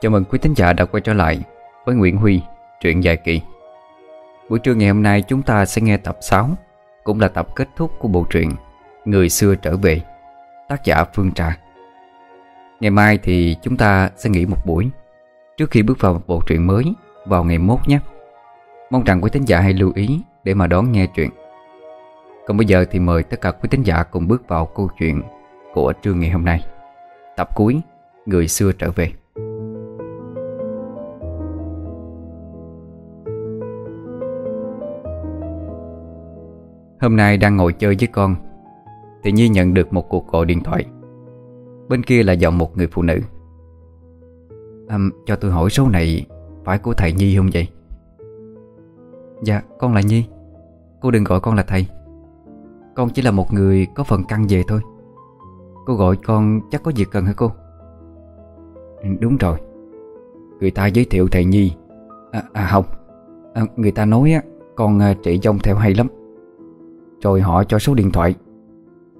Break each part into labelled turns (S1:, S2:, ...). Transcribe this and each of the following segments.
S1: Chào mừng quý thính giả đã quay trở lại với Nguyễn Huy, truyện dài kỳ. Buổi trưa ngày hôm nay chúng ta sẽ nghe tập 6 Cũng là tập kết thúc của bộ truyện Người xưa trở về Tác giả Phương Trà. Ngày mai thì chúng ta sẽ nghỉ một buổi. Trước khi bước vào một bộ truyện mới Vào ngày mốt nhé. Mong rằng quý thính giả hãy lưu ý Để mà đón nghe truyện. Còn bây giờ thì mời tất cả quý thính giả cùng bước vào câu chuyện Của trưa ngày hôm nay. Tập cuối Người xưa trở về. Hôm nay đang ngồi chơi với con. Thì Nhi nhận được một cuộc gọi điện thoại. Bên kia là giọng một người phụ nữ. À, Cho tôi hỏi số này Phải của thầy Nhi không vậy? Dạ con là Nhi. Cô đừng gọi con là thầy. Con chỉ là một người có phần căng về thôi. Cô gọi con chắc có việc cần hả cô? Đúng rồi. Người ta giới thiệu thầy Nhi. À, à không. À, Người ta nói á Con à, trị dông theo hay lắm. Rồi họ cho số điện thoại.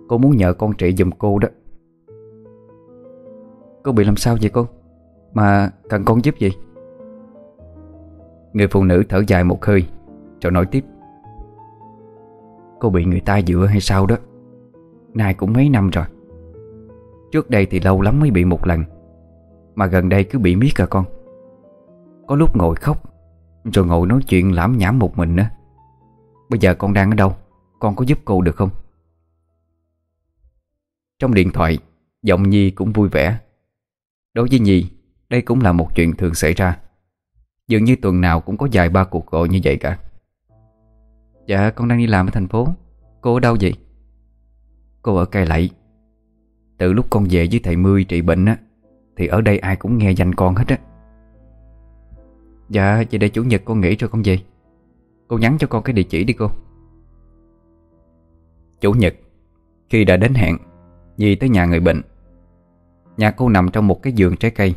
S1: Cô muốn nhờ con trị giùm cô đó. Cô bị làm sao vậy cô? Mà cần con giúp gì? Người phụ nữ thở dài một hơi, Rồi nói tiếp. Cô bị người ta dựa hay sao đó? Nay cũng mấy năm rồi. Trước đây thì lâu lắm mới bị một lần, Mà gần đây cứ bị miết à con. Có lúc ngồi khóc, Rồi ngồi nói chuyện lãm nhảm một mình nữa Bây giờ con đang ở đâu? Con có giúp cô được không? Trong điện thoại, Giọng Nhi cũng vui vẻ. Đối với Nhi, Đây cũng là một chuyện thường xảy ra. Dường như tuần nào cũng có vài ba cuộc gọi như vậy cả. Dạ con đang đi làm ở thành phố. Cô ở đâu vậy? Cô ở Cai Lậy. Từ lúc con về với thầy Mươi trị bệnh á, Thì ở đây ai cũng nghe danh con hết á. Dạ vậy để chủ nhật con nghỉ rồi con về. Cô nhắn cho con cái địa chỉ đi cô. Chủ nhật Khi đã đến hẹn Nhi tới nhà người bệnh. Nhà cô nằm trong một cái giường trái cây.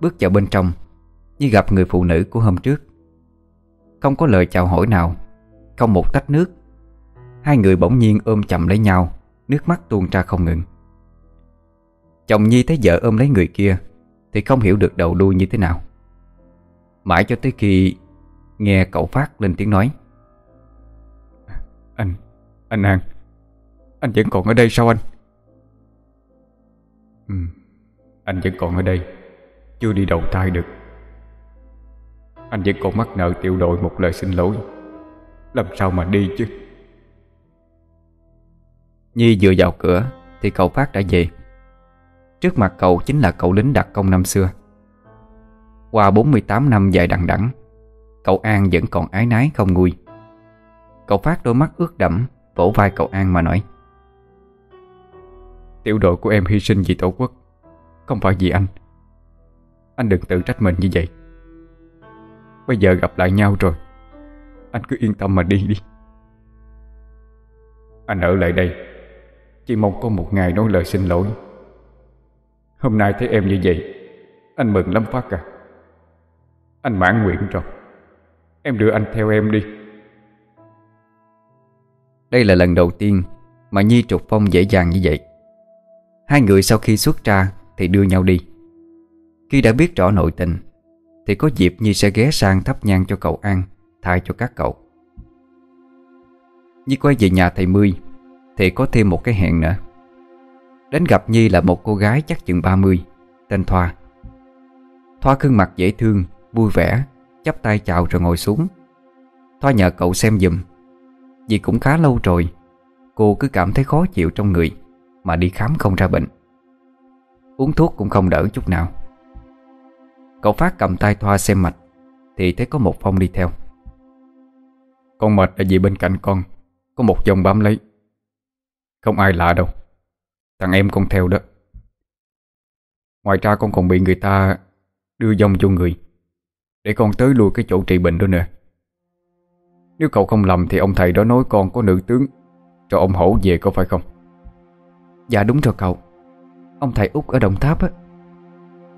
S1: Bước vào bên trong Nhi gặp người phụ nữ của hôm trước. Không có lời chào hỏi nào Không một tách nước. Hai người bỗng nhiên ôm chầm lấy nhau Nước mắt tuôn ra không ngừng. Chồng Nhi thấy vợ ôm lấy người kia Thì không hiểu được đầu đuôi như thế nào. Mãi cho tới khi Nghe cậu Phát lên tiếng nói. Anh, anh An Anh vẫn còn ở đây sao anh? Ừ, anh vẫn còn ở đây Chưa đi đầu thai được. Anh vẫn còn mắc nợ tiểu đội một lời xin lỗi. Làm sao mà đi chứ? Nhi vừa vào cửa Thì cậu Phát đã về. Trước mặt cậu chính là cậu lính đặc công năm xưa. Qua 48 năm dài đằng đẵng Cậu An vẫn còn ái nái không nguôi. Cậu Phát đôi mắt ướt đẫm Vỗ vai cậu An mà nói. Tiểu đội của em hy sinh vì tổ quốc, Không phải vì anh. Anh đừng tự trách mình như vậy. Bây giờ gặp lại nhau rồi, Anh cứ yên tâm mà đi đi. Anh ở lại đây, Chỉ mong có một ngày nói lời xin lỗi. Hôm nay thấy em như vậy, Anh mừng lắm Phát à Anh mãn nguyện rồi. Em đưa anh theo em đi. Đây là lần đầu tiên Mà Nhi trục phong dễ dàng như vậy. Hai người sau khi xuất ra Thì đưa nhau đi. Khi đã biết rõ nội tình Thì có dịp Nhi sẽ ghé sang thắp nhang cho cậu An Thay cho các cậu. Nhi quay về nhà thầy Mươi Thì có thêm một cái hẹn nữa. Đến gặp Nhi là một cô gái chắc chừng 30 Tên Thoa. Thoa gương mặt dễ thương, vui vẻ chắp tay chào rồi ngồi xuống. Thoa nhờ cậu xem giùm. Vì cũng khá lâu rồi, Cô cứ cảm thấy khó chịu trong người Mà đi khám không ra bệnh. Uống thuốc cũng không đỡ chút nào. Cậu Phát cầm tay Thoa xem mạch, Thì thấy có một phong đi theo. Con mệt là vì bên cạnh con, Có một dòng bám lấy. Không ai lạ đâu, Thằng em con theo đó. Ngoài ra con còn bị người ta Đưa dòng cho người, Để con tới lui cái chỗ trị bệnh đó nè. Nếu cậu không lầm Thì ông thầy đó nói con có nữ tướng. Cho ông hổ về có phải không?
S2: Dạ đúng rồi cậu. Ông thầy út ở Đồng Tháp á.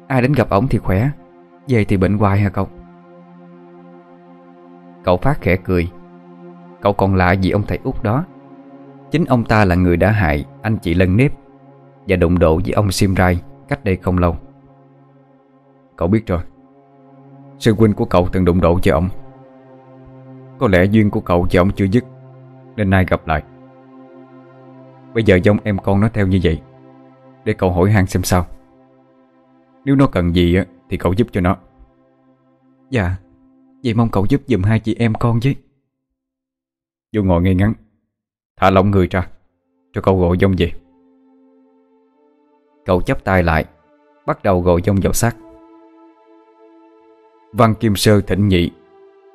S2: Ai đến gặp ổng thì khỏe. Về thì bệnh hoài hả cậu?
S1: Cậu phát khẽ cười. Cậu còn lạ gì ông thầy út đó. Chính ông ta là người đã hại anh chị Lân Nếp Và đụng độ với ông Sim Rai Cách đây không lâu.
S2: Cậu biết rồi. Sư huynh của cậu từng đụng độ với ông Có lẽ duyên của cậu với ông chưa dứt Nên nay gặp lại. Bây giờ giống em con nó theo như vậy Để cậu hỏi han xem sao. Nếu nó cần gì Thì cậu giúp cho nó.
S1: Dạ Vậy mong cậu giúp giùm hai chị em con chứ.
S2: Vô ngồi ngay ngắn Thả lỏng người ra Cho cậu gọi dông về.
S1: Cậu chấp tay lại Bắt đầu gọi dông vào xác.
S2: Văn Kim Sơ thỉnh nhị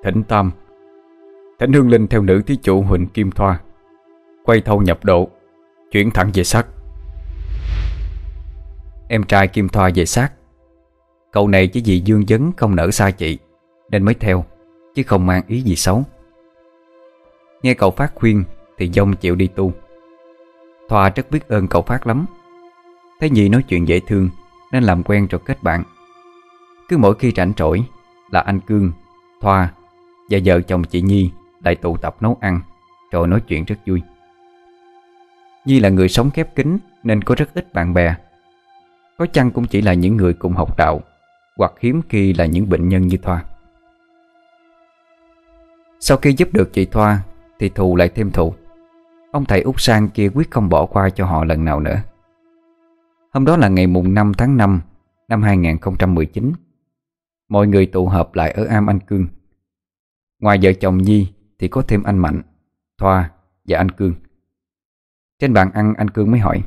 S2: Thỉnh tam Thánh hương linh theo nữ thí chủ Huỳnh Kim Thoa. Quay thâu nhập độ Chuyển thẳng về sát
S1: Em trai Kim Thoa về sát Cậu này chỉ vì dương vấn không nỡ xa chị Nên mới theo Chứ không mang ý gì xấu. Nghe cậu Phát khuyên Thì dông chịu đi tu. Thoa rất biết ơn cậu Phát lắm. Thấy nhị nói chuyện dễ thương Nên làm quen rồi kết bạn. Cứ mỗi khi rảnh trỗi Là anh Cương, Thoa Và vợ chồng chị Nhi lại tụ tập nấu ăn, Rồi nói chuyện rất vui. Nhi là người sống khép kín Nên có rất ít bạn bè. Có chăng cũng chỉ là những người cùng học đạo, Hoặc hiếm khi là những bệnh nhân như Thoa. Sau khi giúp được chị Thoa, Thì thù lại thêm thù. Ông thầy úc sang kia quyết không bỏ qua cho họ lần nào nữa. Hôm đó là ngày mùng 5 tháng 5 năm 2019 Mọi người tụ họp lại ở Am Anh Cương. Ngoài vợ chồng Nhi thì có thêm anh Mạnh, Thoa và anh Cương. Trên bàn ăn anh Cương mới hỏi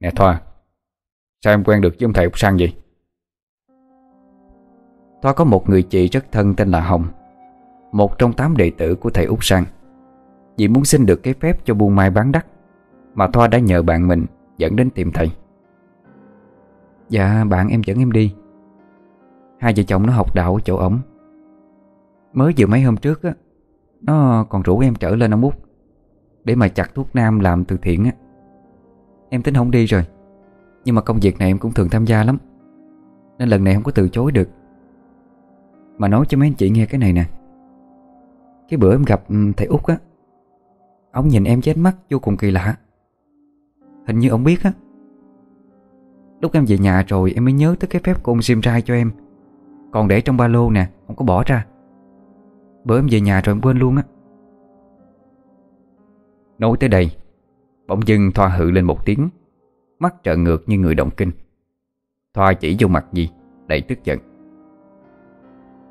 S2: Nè Thoa Sao em quen được với ông thầy Úc Sang vậy?
S1: Thoa có một người chị rất thân tên là Hồng Một trong tám đệ tử của thầy Úc Sang. Vì muốn xin được cái phép cho buôn mai bán đắt Mà Thoa đã nhờ bạn mình dẫn đến tìm thầy. Dạ bạn em dẫn em đi. Hai vợ chồng nó học đạo ở chỗ ổng. Mới vừa mấy hôm trước á nó còn rủ em trở lên ông Út, Để mà chặt thuốc nam làm từ thiện á. Em tính không đi rồi, Nhưng mà công việc này em cũng thường tham gia lắm, Nên lần này không có từ chối được. Mà nói cho mấy anh chị nghe cái này nè. Cái bữa em gặp ừ, thầy Út á, Ông nhìn em chết mắt vô cùng kỳ lạ. Hình như ông biết á. Lúc em về nhà rồi, em mới nhớ tới cái phép của ông sim trai cho em. Còn để trong ba lô nè, Không có bỏ ra. Bữa em về nhà rồi em quên luôn á. Nói tới đây, Bỗng dưng Thoa hự lên một tiếng, Mắt trợn ngược như người động kinh. Thoa chỉ vô mặt gì Đầy tức giận.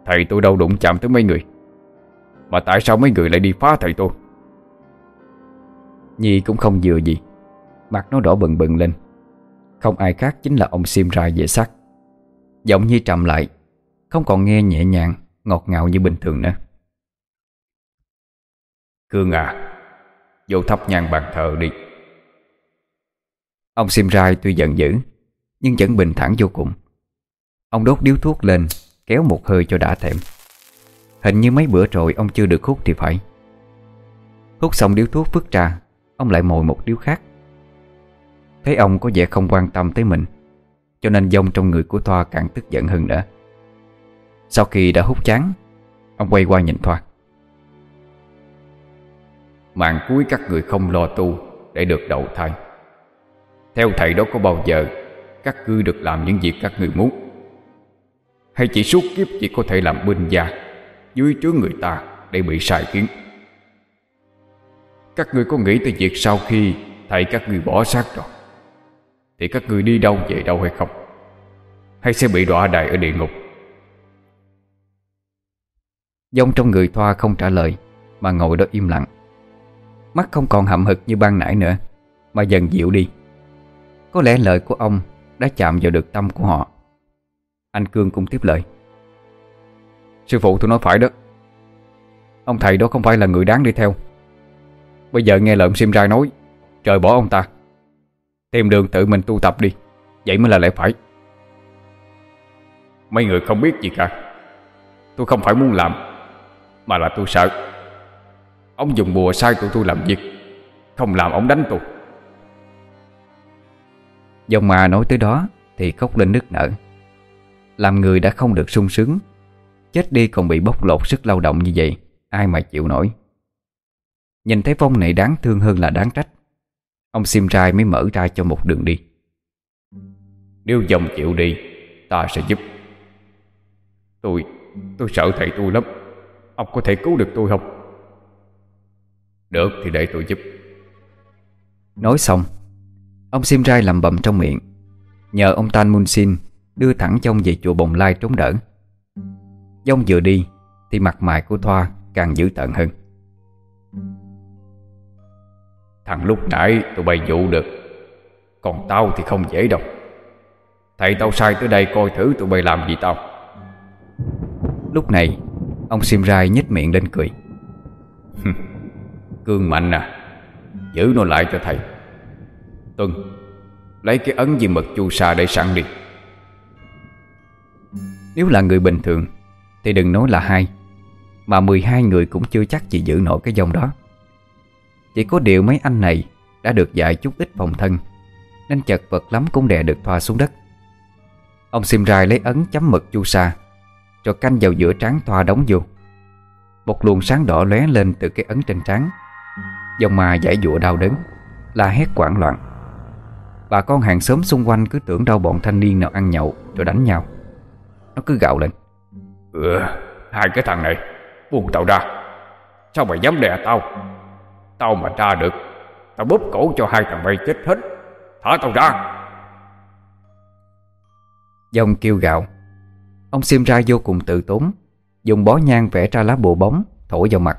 S2: Thầy tôi đâu đụng chạm tới mấy người, Mà tại sao mấy người lại đi phá thầy tôi?
S1: Nhi cũng không vừa gì, Mặt nó đỏ bừng bừng lên. Không ai khác chính là ông Sim Rai về sắc Giọng Nhi trầm lại, Không còn nghe nhẹ nhàng, Ngọt ngào như bình thường nữa.
S2: Cương à Vô thắp nhang bàn thờ đi.
S1: Ông Sim Rai tuy giận dữ, Nhưng vẫn bình thản vô cùng. Ông đốt điếu thuốc lên, Kéo một hơi cho đã thèm. Hình như mấy bữa rồi ông chưa được hút thì phải. Hút xong điếu thuốc vứt ra, Ông lại mồi một điếu khác. Thấy ông có vẻ không quan tâm tới mình, Cho nên dông trong người của Thoa càng tức giận hơn nữa. Sau khi đã hút chán, Ông quay qua nhìn Thoa.
S2: Mạng cuối các người không lo tu Để được đầu thai. Theo thầy đó có bao giờ Các ngươi được làm những việc các người muốn? Hay chỉ suốt kiếp chỉ có thể làm binh gia, Dưới trướng người ta Để bị sai khiến Các ngươi có nghĩ tới việc sau khi Thầy các ngươi bỏ xác rồi, Thì các ngươi đi đâu về đâu hay không? Hay sẽ bị đọa đày ở địa ngục?
S1: Dông trong người Thoa không trả lời, Mà ngồi đó im lặng. Mắt không còn hậm hực như ban nãy nữa, Mà dần dịu đi. Có lẽ lời của ông đã chạm vào được tâm của họ. Anh Cương cũng tiếp lời.
S2: Sư phụ tôi nói phải đó. Ông thầy đó không phải là người đáng đi theo. Bây giờ nghe lợm sim ra nói, Trời bỏ ông ta. Tìm đường tự mình tu tập đi, Vậy mới là lẽ phải. Mấy người không biết gì cả. Tôi không phải muốn làm, Mà là tôi sợ. Ông dùng bùa sai tụi tôi làm việc Không làm ông đánh tôi
S1: Dòng mà nói tới đó Thì khóc lên nức nở. Làm người đã không được sung sướng Chết đi còn bị bóc lột sức lao động như vậy Ai mà chịu nổi. Nhìn thấy Phong này đáng thương hơn là đáng trách Ông sim trai mới mở ra cho một đường đi.
S2: Nếu dòng chịu đi Ta sẽ giúp. Tôi, tôi sợ thầy tôi lắm. Ông có thể cứu được tôi không được, thì để tôi giúp.
S1: Nói xong, Ông Sim Rai lầm bầm trong miệng. Nhờ ông Tan Mun Sin Đưa thẳng trong về chùa Bồng Lai trốn đỡ. Dông vừa đi, Thì mặt mày của Thoa càng dữ tợn hơn.
S2: Thằng lúc nãy tụi bay dụ được, Còn tao thì không dễ đâu. Thầy tao sai tới đây coi thử tụi bay làm gì tao.
S1: Lúc này, Ông Sim Rai nhếch miệng lên cười.
S2: Cương mạnh à. Giữ nó lại cho thầy. Tuân, Lấy cái ấn gì mật chu sa để sẵn đi.
S1: Nếu là người bình thường, Thì đừng nói là hai, Mà 12 người cũng chưa chắc chỉ giữ nổi cái dòng đó. Chỉ có điều mấy anh này Đã được dạy chút ít phòng thân, Nên chật vật lắm cũng đè được thoa xuống đất. Ông Sim Rai lấy ấn chấm mực chu sa, Rồi canh vào giữa trán thoa đóng vô. Một luồng sáng đỏ lóe lên từ cái ấn trên trán. Dòng mà giải dụa đau đớn La hét quảng loạn. Bà con hàng xóm xung quanh cứ tưởng đâu bọn thanh niên nào ăn nhậu Rồi đánh nhau. Nó cứ gạo lên.
S2: Ừ, hai cái thằng này Buông tao ra. Sao mày dám đè tao? Tao mà ra được Tao bóp cổ cho hai thằng bay chết hết. Thả tao ra.
S1: Dòng kêu gạo Ông xiêm ra vô cùng tự tốn Dùng bó nhang vẽ ra lá bùa bóng Thổi vào mặt.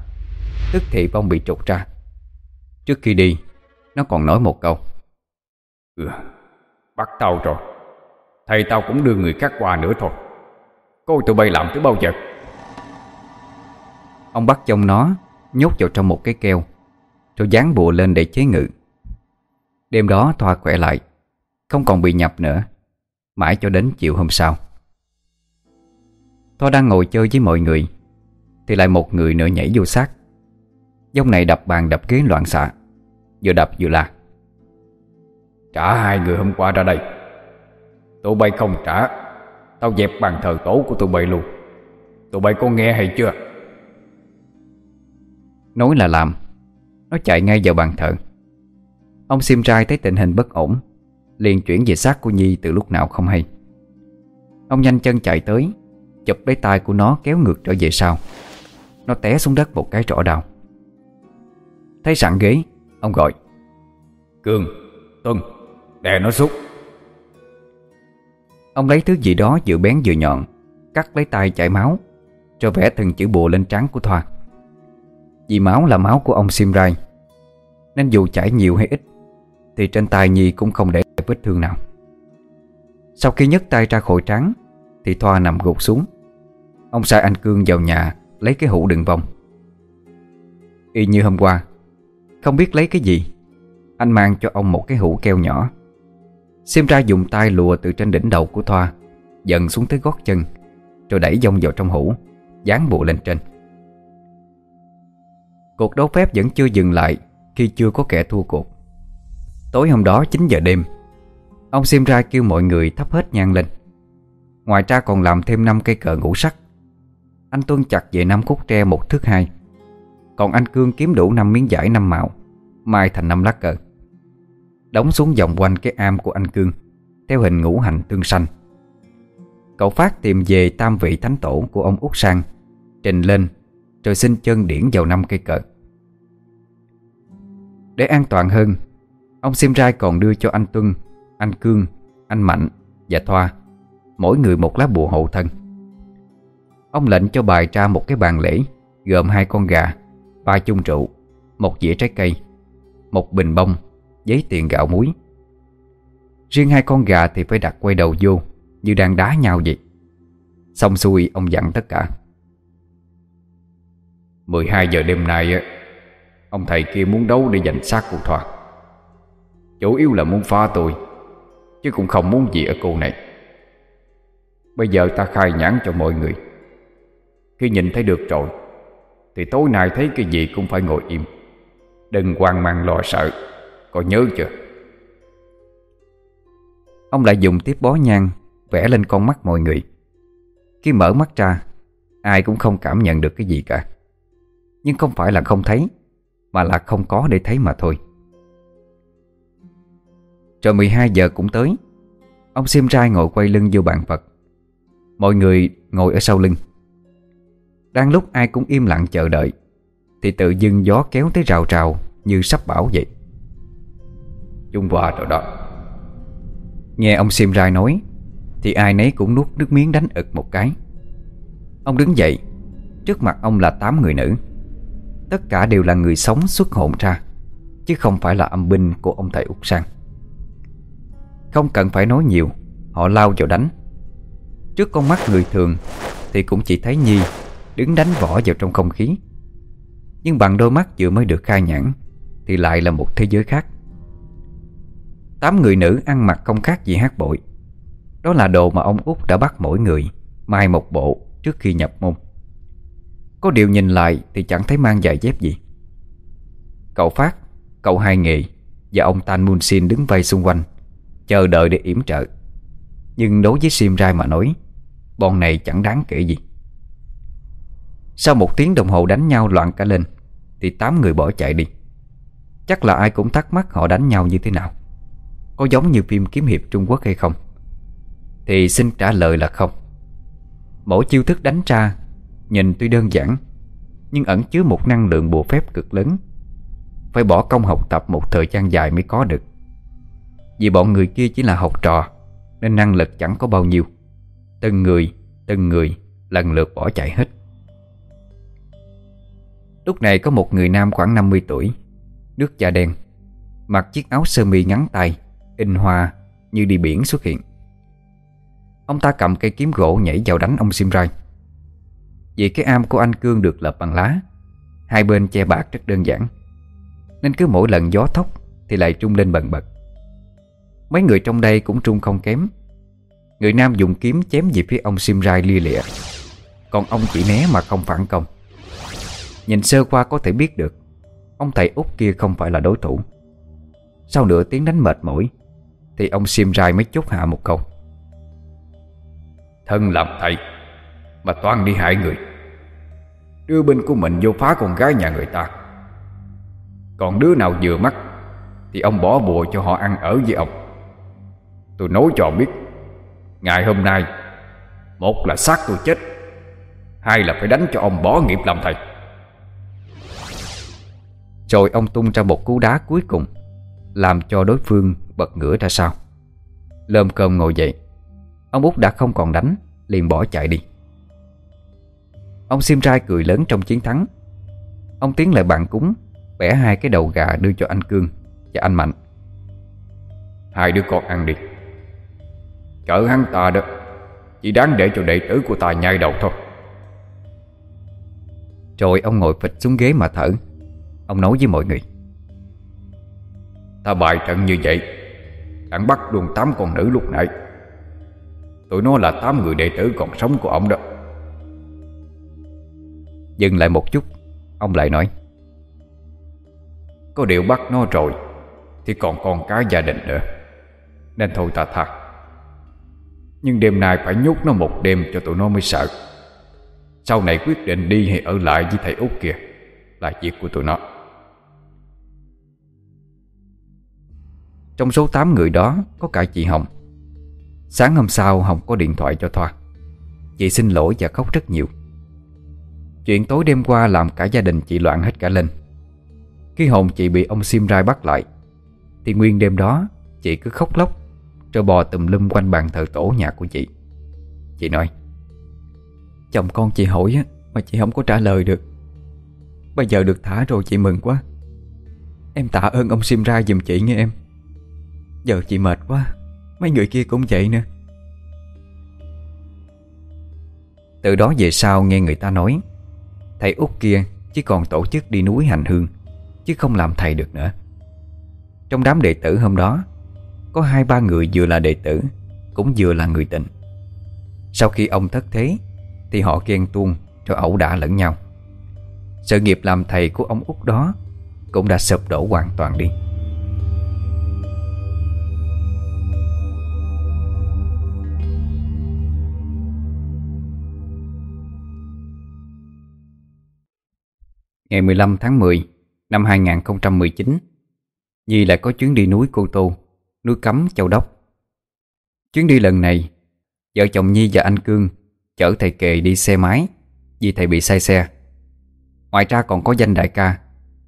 S1: Tức thì bông bị trục ra Trước khi đi Nó còn nói một câu.
S2: Ừ, bắt tao rồi. Thầy tao cũng đưa người khác qua nữa thôi. Coi tụi bay làm tới bao giờ.
S1: Ông bắt trong nó Nhốt vào trong một cái keo Rồi dán bùa lên để chế ngự. Đêm đó Thoa khỏe lại Không còn bị nhập nữa Mãi cho đến chiều hôm sau. Thoa đang ngồi chơi với mọi người Thì lại một người nữa nhảy vô xác. Dông này đập bàn đập ghế loạn xạ Vừa đập vừa la.
S2: Trả hai người hôm qua ra đây. Tụi bay không trả. Tao dẹp bàn thờ tổ của tụi bay luôn. Tụi bay có nghe hay chưa?
S1: Nói là làm. Nó chạy ngay vào bàn thờ. Ông Sim trai thấy tình hình bất ổn, Liền chuyển về xác của Nhi từ lúc nào không hay. Ông nhanh chân chạy tới, Chụp lấy tay của nó kéo ngược trở về sau. Nó té xuống đất một cái rõ đào Thấy sẵn ghế Ông gọi
S2: Cường, Tuân, đè nó xuống.
S1: Ông lấy thứ gì đó vừa bén vừa nhọn Cắt lấy tay chảy máu Rồi vẽ từng chữ bùa lên trán của Thoa. Vì máu là máu của ông Simrai Nên dù chảy nhiều hay ít Thì trên tay Nhi cũng không để vết thương nào. Sau khi nhấc tay ra khỏi trán Thì Thoa nằm gục xuống. Ông sai anh Cương vào nhà Lấy cái hũ đựng vòng. Y như hôm qua không biết lấy cái gì. Anh mang cho ông một cái hũ keo nhỏ. Xem ra dùng tay lùa từ trên đỉnh đầu của Thoa, Dần xuống tới gót chân, Rồi đẩy dông vào trong hũ, Dán bộ lên trên. Cuộc đấu phép vẫn chưa dừng lại Khi chưa có kẻ thua cuộc. Tối hôm đó 9 giờ đêm, Ông xem ra kêu mọi người thắp hết nhang lên. Ngoài ra còn làm thêm 5 cây cờ ngũ sắc. Anh Tuân chặt về 5 khúc tre một thước hai. Còn anh Cương kiếm đủ 5 miếng giải 5 màu. Mai thành 5 lá cờ. Đóng xuống vòng quanh cái am của anh Cương Theo hình ngũ hành tương xanh Cậu Phát tìm về tam vị thánh tổ của ông Út Sang Trình lên Rồi xin chân điển vào năm cây cờ. Để an toàn hơn Ông Sim Rai còn đưa cho anh Tuân Anh Cương, anh Mạnh và Thoa Mỗi người một lá bùa hộ thân. Ông lệnh cho bài ra một cái bàn lễ Gồm hai con gà Ba chung rượu, Một dĩa trái cây, Một bình bông Giấy tiền gạo muối. Riêng hai con gà thì phải đặt quay đầu vô Như đang đá nhau vậy. Xong xuôi ông dặn tất cả.
S2: 12 giờ đêm nay Ông thầy kia muốn đấu để giành xác của Thoa. Chủ yếu là muốn phá tôi, Chứ cũng không muốn gì ở cô này. Bây giờ ta khai nhãn cho mọi người. Khi nhìn thấy được rồi thì tối nay thấy cái gì cũng phải ngồi im. Đừng hoang mang lo sợ. Có nhớ chưa?
S1: Ông lại dùng tiếp bó nhang, Vẽ lên con mắt mọi người. Khi mở mắt ra, Ai cũng không cảm nhận được cái gì cả. Nhưng không phải là không thấy, Mà là không có để thấy mà thôi. Rồi 12 giờ cũng tới. Ông Sim Rai ngồi quay lưng vô bàn Phật. Mọi người ngồi ở sau lưng. Đang lúc ai cũng im lặng chờ đợi Thì tự dưng gió kéo tới rào rào Như sắp bão vậy.
S2: Chung qua rồi đó.
S1: Nghe ông Sim Rai nói Thì ai nấy cũng nuốt nước miếng đánh ực một cái. Ông đứng dậy Trước mặt ông là 8 người nữ. Tất cả đều là người sống xuất hồn ra Chứ không phải là âm binh của ông thầy Úc Sang. Không cần phải nói nhiều Họ lao vào đánh. Trước con mắt người thường Thì cũng chỉ thấy Nhi Đứng đánh võ vào trong không khí. Nhưng bằng đôi mắt vừa mới được khai nhãn Thì lại là một thế giới khác. Tám người nữ ăn mặc không khác gì hát bội. Đó là đồ mà ông út đã bắt mỗi người Mai một bộ trước khi nhập môn. Có điều nhìn lại thì chẳng thấy mang giày dép gì. Cậu Phát, cậu Hai Nghị Và ông Tan Mun Sin đứng vây xung quanh Chờ đợi để yểm trợ. Nhưng đối với Sim Rai mà nói Bọn này chẳng đáng kể gì. Sau một tiếng đồng hồ đánh nhau loạn cả lên Thì tám người bỏ chạy đi. Chắc là ai cũng thắc mắc họ đánh nhau như thế nào. Có giống như phim kiếm hiệp Trung Quốc hay không? Thì xin trả lời là không. Mỗi chiêu thức đánh ra Nhìn tuy đơn giản Nhưng ẩn chứa một năng lượng bùa phép cực lớn. Phải bỏ công học tập một thời gian dài mới có được. Vì bọn người kia chỉ là học trò Nên năng lực chẳng có bao nhiêu. Từng người, từng người Lần lượt bỏ chạy hết. Lúc này có một người nam khoảng 50 tuổi, Nước da đen, Mặc chiếc áo sơ mi ngắn tay, In hoa như đi biển xuất hiện. Ông ta cầm cây kiếm gỗ nhảy vào đánh ông Sim Rai Vì cái am của anh Cương được lập bằng lá, Hai bên che bạc rất đơn giản, Nên cứ mỗi lần gió thốc Thì lại trung lên bần bật. Mấy người trong đây cũng trung không kém. Người nam dùng kiếm chém về phía ông Sim Rai lia lịa, Còn ông chỉ né mà không phản công. Nhìn sơ qua có thể biết được, Ông thầy út kia không phải là đối thủ. Sau nửa tiếng đánh mệt mỏi, Thì ông Sim Rai mới chốt hạ một câu.
S2: Thân làm thầy, Mà toan đi hại người. Đưa binh của mình vô phá con gái nhà người ta. Còn đứa nào vừa mắt, Thì ông bỏ bùa cho họ ăn ở với ông. Tôi nói cho biết, Ngày hôm nay, Một là xác tôi chết, Hai là phải đánh cho ông bỏ nghiệp làm thầy.
S1: Rồi ông tung ra một cú đá cuối cùng, Làm cho đối phương bật ngửa ra sau. Lơm cơm ngồi dậy. Ông út đã không còn đánh, Liền bỏ chạy đi. Ông Sim Rai cười lớn trong chiến thắng. Ông tiến lại bàn cúng, Bẻ hai cái đầu gà đưa cho anh Cương Và anh Mạnh.
S2: Hai đứa con ăn đi. Cỡ hắn ta đó, Chỉ đáng để cho đệ tử của ta nhai đầu thôi.
S1: Rồi ông ngồi phịch xuống ghế mà thở. Ông nói với mọi người.
S2: Ta bài trận như vậy Đặng bắt luôn tám con nữ lúc nãy. Tụi nó là tám người đệ tử còn sống của ông đó.
S1: Dừng lại một chút Ông lại nói.
S2: Có điều bắt nó rồi Thì còn con cái gia đình nữa Nên thôi ta tha. Nhưng đêm nay phải nhốt nó một đêm cho tụi nó mới sợ. Sau này quyết định đi hay ở lại với thầy út kia Là việc của tụi nó
S1: Trong số 8 người đó, có cả chị Hồng. Sáng hôm sau, Hồng có điện thoại cho Thoa. Chị xin lỗi và khóc rất nhiều. Chuyện tối đêm qua làm cả gia đình chị loạn hết cả lên. Khi hồn chị bị ông Sim Rai bắt lại, Thì nguyên đêm đó, Chị cứ khóc lóc Rồi bò tùm lum quanh bàn thờ tổ nhà của chị. Chị nói, Chồng con chị hỏi á, Mà chị không có trả lời được. Bây giờ được thả rồi, chị mừng quá. Em tạ ơn ông Sim Rai giùm chị nghe em. Giờ chị mệt quá. Mấy người kia cũng vậy nữa. Từ đó về sau nghe người ta nói, Thầy út kia chỉ còn tổ chức đi núi hành hương, Chứ không làm thầy được nữa. Trong đám đệ tử hôm đó, Có hai ba người vừa là đệ tử, Cũng vừa là người tình Sau khi ông thất thế, Thì họ ghen tuông rồi ẩu đả lẫn nhau. Sự nghiệp làm thầy của ông út đó Cũng đã sụp đổ hoàn toàn đi. Ngày 15 tháng 10 năm 2019 Nhi lại có chuyến đi núi Cô Tô, Núi Cấm, Châu Đốc. Chuyến đi lần này, Vợ chồng Nhi và anh Cương Chở thầy kề đi xe máy Vì thầy bị say xe. Ngoài ra còn có danh đại ca,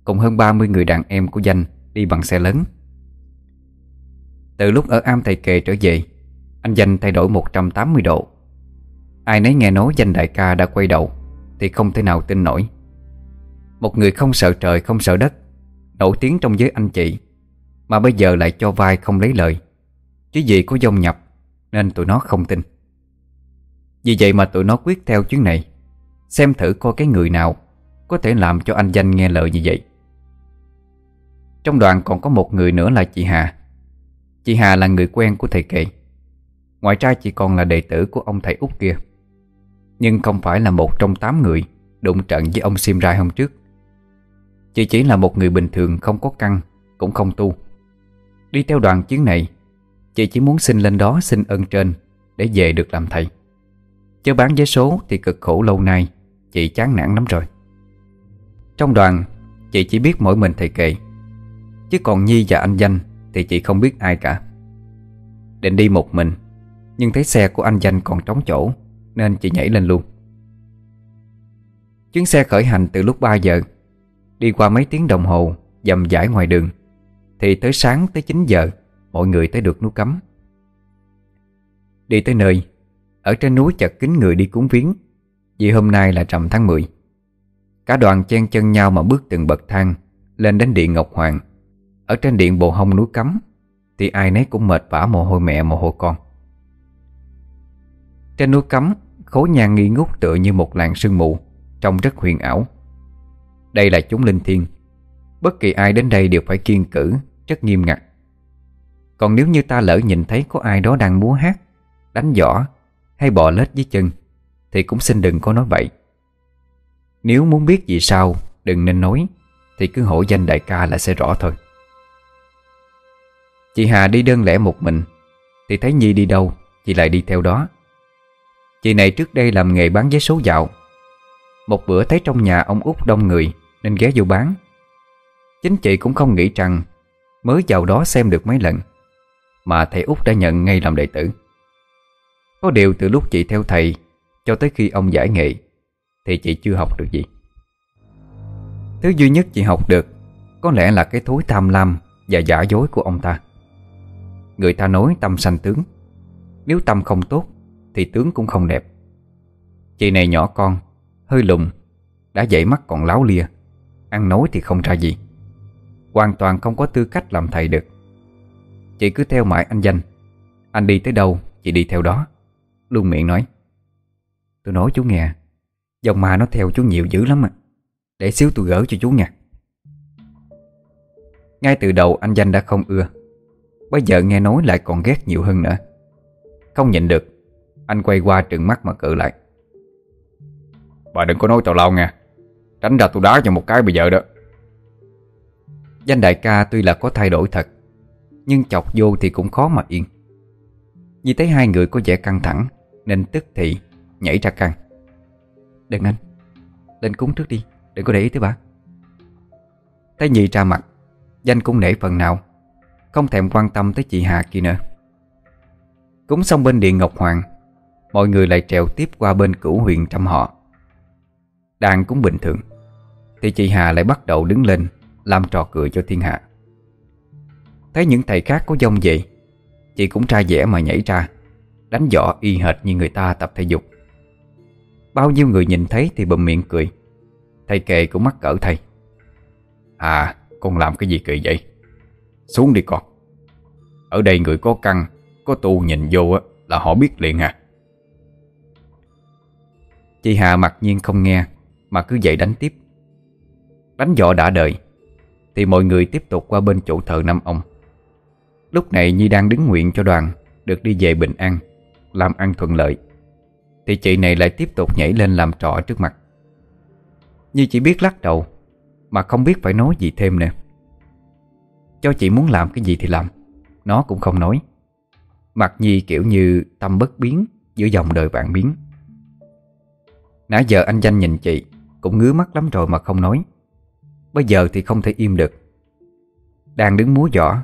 S1: Cùng hơn 30 người đàn em của danh Đi bằng xe lớn. Từ lúc ở am thầy kề trở về, Anh danh thay đổi 180 độ. Ai nấy nghe nói danh đại ca đã quay đầu Thì không thể nào tin nổi. Một người không sợ trời, không sợ đất, Nổi tiếng trong giới anh chị, Mà bây giờ lại cho vai không lấy lời. Chứ gì có dông nhập, Nên tụi nó không tin. Vì vậy mà tụi nó quyết theo chuyến này, Xem thử coi cái người nào Có thể làm cho anh danh nghe lời như vậy. Trong đoàn còn có một người nữa là chị Hà. Chị Hà là người quen của thầy kệ. Ngoài ra chị còn là đệ tử của ông thầy út kia. Nhưng không phải là một trong tám người Đụng trận với ông Sim Rai hôm trước. Chị chỉ là một người bình thường, không có căn Cũng không tu. Đi theo đoàn chuyến này, Chị chỉ muốn xin lên đó xin ơn trên Để về được làm thầy. Chứ bán vé số thì cực khổ lâu nay, Chị chán nản lắm rồi. Trong đoàn, Chị chỉ biết mỗi mình thầy kệ Chứ còn Nhi và anh Danh Thì chị không biết ai cả. Định đi một mình, Nhưng thấy xe của anh Danh còn trống chỗ, Nên chị nhảy lên luôn. Chuyến xe khởi hành từ lúc 3 giờ Đi qua mấy tiếng đồng hồ, Dầm dãi ngoài đường. Thì tới sáng tới 9 giờ, Mọi người tới được núi cấm. Đi tới nơi, Ở trên núi chật kín người đi cúng viếng, Vì hôm nay là trầm tháng 10 Cả đoàn chen chân nhau mà bước từng bậc thang Lên đến điện Ngọc Hoàng. Ở trên điện Bồ Hông núi cấm, Thì ai nấy cũng mệt vả mồ hôi mẹ mồ hôi con. Trên núi cấm Khối nhang nghi ngút tựa như một làng sương mù, Trông rất huyền ảo. Đây là chúng linh thiên Bất kỳ ai đến đây đều phải kiên cử, Rất nghiêm ngặt. Còn nếu như ta lỡ nhìn thấy có ai đó đang múa hát, Đánh giỏ Hay bò lết dưới chân, Thì cũng xin đừng có nói vậy. Nếu muốn biết gì sao, Đừng nên nói, Thì cứ hổ danh đại ca là sẽ rõ thôi. Chị Hà đi đơn lẻ một mình, Thì thấy Nhi đi đâu, Chị lại đi theo đó. Chị này trước đây làm nghề bán vé số dạo. Một bữa thấy trong nhà ông út đông người nên ghé vô bán. Chính chị cũng không nghĩ rằng Mới vào đó xem được mấy lần, mà thầy út đã nhận ngay làm đệ tử. Có điều từ lúc chị theo thầy Cho tới khi ông giải nghệ Thì chị chưa học được gì. Thứ duy nhất chị học được Có lẽ là cái thối tham lam Và giả dối của ông ta. Người ta nói tâm sanh tướng, Nếu tâm không tốt Thì tướng cũng không đẹp. Chị này nhỏ con, Hơi lùn, Đã dậy mắt còn láo lia. Ăn nói thì không ra gì. Hoàn toàn không có tư cách làm thầy được. Chị cứ theo mãi anh Danh. Anh đi tới đâu, chị đi theo đó. Luôn miệng nói. Tôi nói chú nghe, Dòng ma nó theo chú nhiều dữ lắm à Để xíu tôi gỡ cho chú nha Ngay từ đầu anh Danh đã không ưa. Bây giờ nghe nói lại còn ghét nhiều hơn nữa. Không nhịn được, Anh quay qua trừng mắt mà cự lại. Bà đừng có nói tào lao nha Tránh ra tôi đá cho một cái bây giờ đó. Danh đại ca tuy là có thay đổi thật, nhưng chọc vô thì cũng khó mà yên. Vì thấy hai người có vẻ căng thẳng, Nên tức thì nhảy ra căng Đừng anh, Lên cúng trước đi, Đừng có để ý tới bà. Thấy nhị ra mặt, Danh cũng nể phần nào, Không thèm quan tâm tới chị Hà kia nữa. Cúng xong bên điện Ngọc Hoàng, Mọi người lại trèo tiếp qua bên cửu huyện trăm họ. Đang cũng bình thường. Thì chị Hà lại bắt đầu đứng lên, Làm trò cười cho thiên hạ. Thấy những thầy khác có dông vậy, Chị cũng trai vẻ mà nhảy ra, Đánh võ y hệt như người ta tập thể dục. Bao nhiêu người nhìn thấy thì bầm miệng cười, Thầy kệ cũng mắc cỡ thầy. À con làm cái gì kỳ vậy? Xuống đi con. Ở đây người có căn Có tu nhìn vô á, là họ biết liền à. Chị Hà mặc nhiên không nghe mà cứ dậy đánh tiếp. Đánh dọ đã đời, Thì mọi người tiếp tục qua bên chỗ thờ năm ông. Lúc này Nhi đang đứng nguyện cho đoàn Được đi về bình an, Làm ăn thuận lợi. Thì chị này lại tiếp tục nhảy lên làm trọ trước mặt. Nhi chỉ biết lắc đầu, Mà không biết phải nói gì thêm nè Cho chị muốn làm cái gì thì làm, Nó cũng không nói. Mặt Nhi kiểu như tâm bất biến Giữa dòng đời vạn biến. Nãy giờ anh danh nhìn chị cũng ngứa mắt lắm rồi mà không nói. Bây giờ thì không thể im được. Đang đứng múa giỏ,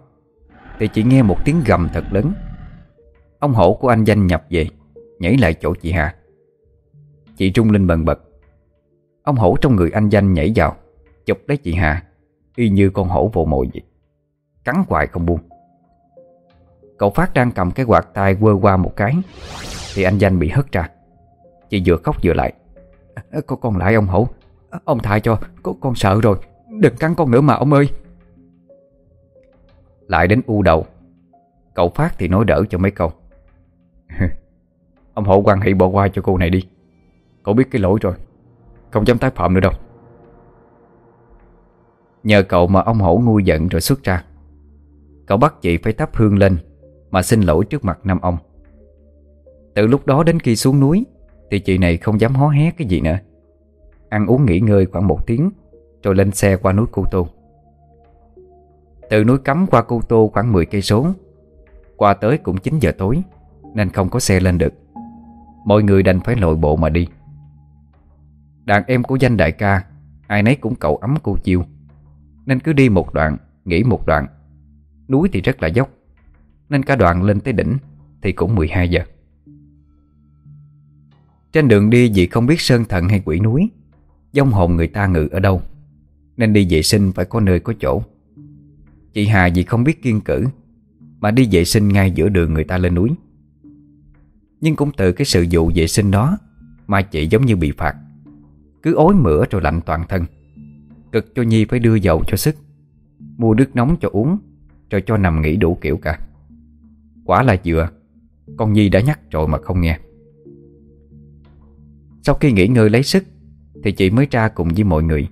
S1: thì chỉ nghe một tiếng gầm thật lớn. Ông hổ của anh danh nhập về, Nhảy lại chỗ chị Hà. Chị trung lên bần bật. Ông hổ trong người anh danh nhảy vào, Chụp lấy chị Hà, Y như con hổ vồ mồi vậy. Cắn hoài không buông. Cậu Phát đang cầm cái quạt tay quơ qua một cái, Thì anh danh bị hất ra. Chị vừa khóc vừa lại. Ờ, có con lại ông hổ. Ờ, ông tha cho con, con sợ rồi. Đừng cắn con nữa mà ông ơi. Lại đến u đầu. Cậu Phát thì nói đỡ cho mấy câu. Ông hổ quan hệ bỏ qua cho cô này đi. Cậu biết cái lỗi rồi. Không dám tái phạm nữa đâu. Nhờ cậu mà ông hổ ngu giận rồi xuất ra. Cậu bắt chị phải thắp hương lên Mà xin lỗi trước mặt năm ông. Từ lúc đó đến khi xuống núi thì chị này không dám hó hé cái gì nữa. Ăn uống nghỉ ngơi khoảng một tiếng, Rồi lên xe qua núi Cô Tô. Từ núi Cấm qua Cô Tô khoảng 10 cây số. Qua tới cũng 9 giờ tối, Nên không có xe lên được. Mọi người đành phải lội bộ mà đi. Đàn em của danh đại ca, Ai nấy cũng cậu ấm cô chiêu. Nên cứ đi một đoạn, Nghỉ một đoạn. Núi thì rất là dốc, Nên cả đoạn lên tới đỉnh Thì cũng 12 giờ. Trên đường đi vì không biết sơn thần hay quỷ núi Dông hồn người ta ngự ở đâu, Nên đi vệ sinh phải có nơi có chỗ. Chị Hà vì không biết kiên cử Mà đi vệ sinh ngay giữa đường người ta lên núi. Nhưng cũng từ cái sự vụ vệ sinh đó Mà chị giống như bị phạt. Cứ ối mửa rồi lạnh toàn thân, Cực cho Nhi phải đưa dầu cho sức, Mua nước nóng cho uống, Rồi cho nằm nghỉ đủ kiểu cả. Quả là dừa Con Nhi đã nhắc rồi mà không nghe. Sau khi nghỉ ngơi lấy sức, Thì chị mới ra cùng với mọi người.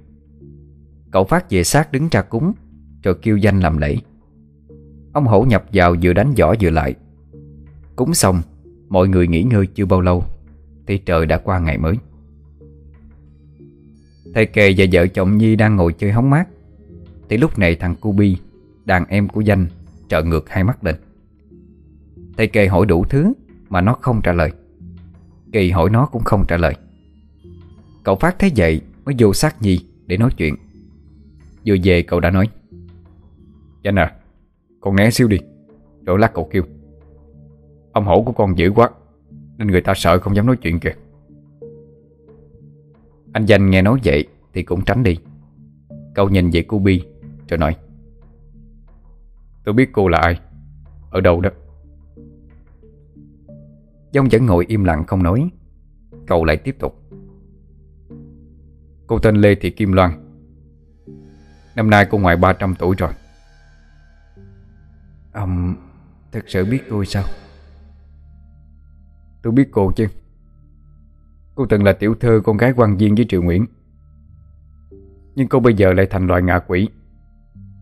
S1: Cậu phát về sát đứng ra cúng, Rồi kêu danh làm lễ. Ông hổ nhập vào vừa đánh giỏ vừa lại. Cúng xong, Mọi người nghỉ ngơi chưa bao lâu, Thì trời đã qua ngày mới. Thầy kề và vợ chồng Nhi đang ngồi chơi hóng mát. Thì lúc này thằng Cubi Đàn em của danh, Trợ ngược hai mắt lên. Thầy kề hỏi đủ thứ Mà nó không trả lời. Kỳ hỏi nó cũng không trả lời. Cậu Phát thấy vậy, mới vô sát Nhi để nói chuyện. Vừa về, cậu đã nói Danh à Con né xíu đi Rồi lát cậu kêu. Ông hổ của con dữ quá, Nên người ta sợ không dám nói chuyện kìa. Anh Danh nghe nói vậy Thì cũng tránh đi. Cậu nhìn về cô Bi, Rồi nói, Tôi biết cô là ai, Ở đâu đó. Dông vẫn ngồi im lặng không nói, Cậu lại tiếp tục Cô tên Lê Thị Kim Loan. Năm nay cô ngoài 300 tuổi rồi. Ông thật sự biết tôi sao? Tôi biết cô chứ. Cô từng là tiểu thơ con gái quan viên với Triệu Nguyễn. Nhưng cô bây giờ lại thành loại ngạ quỷ.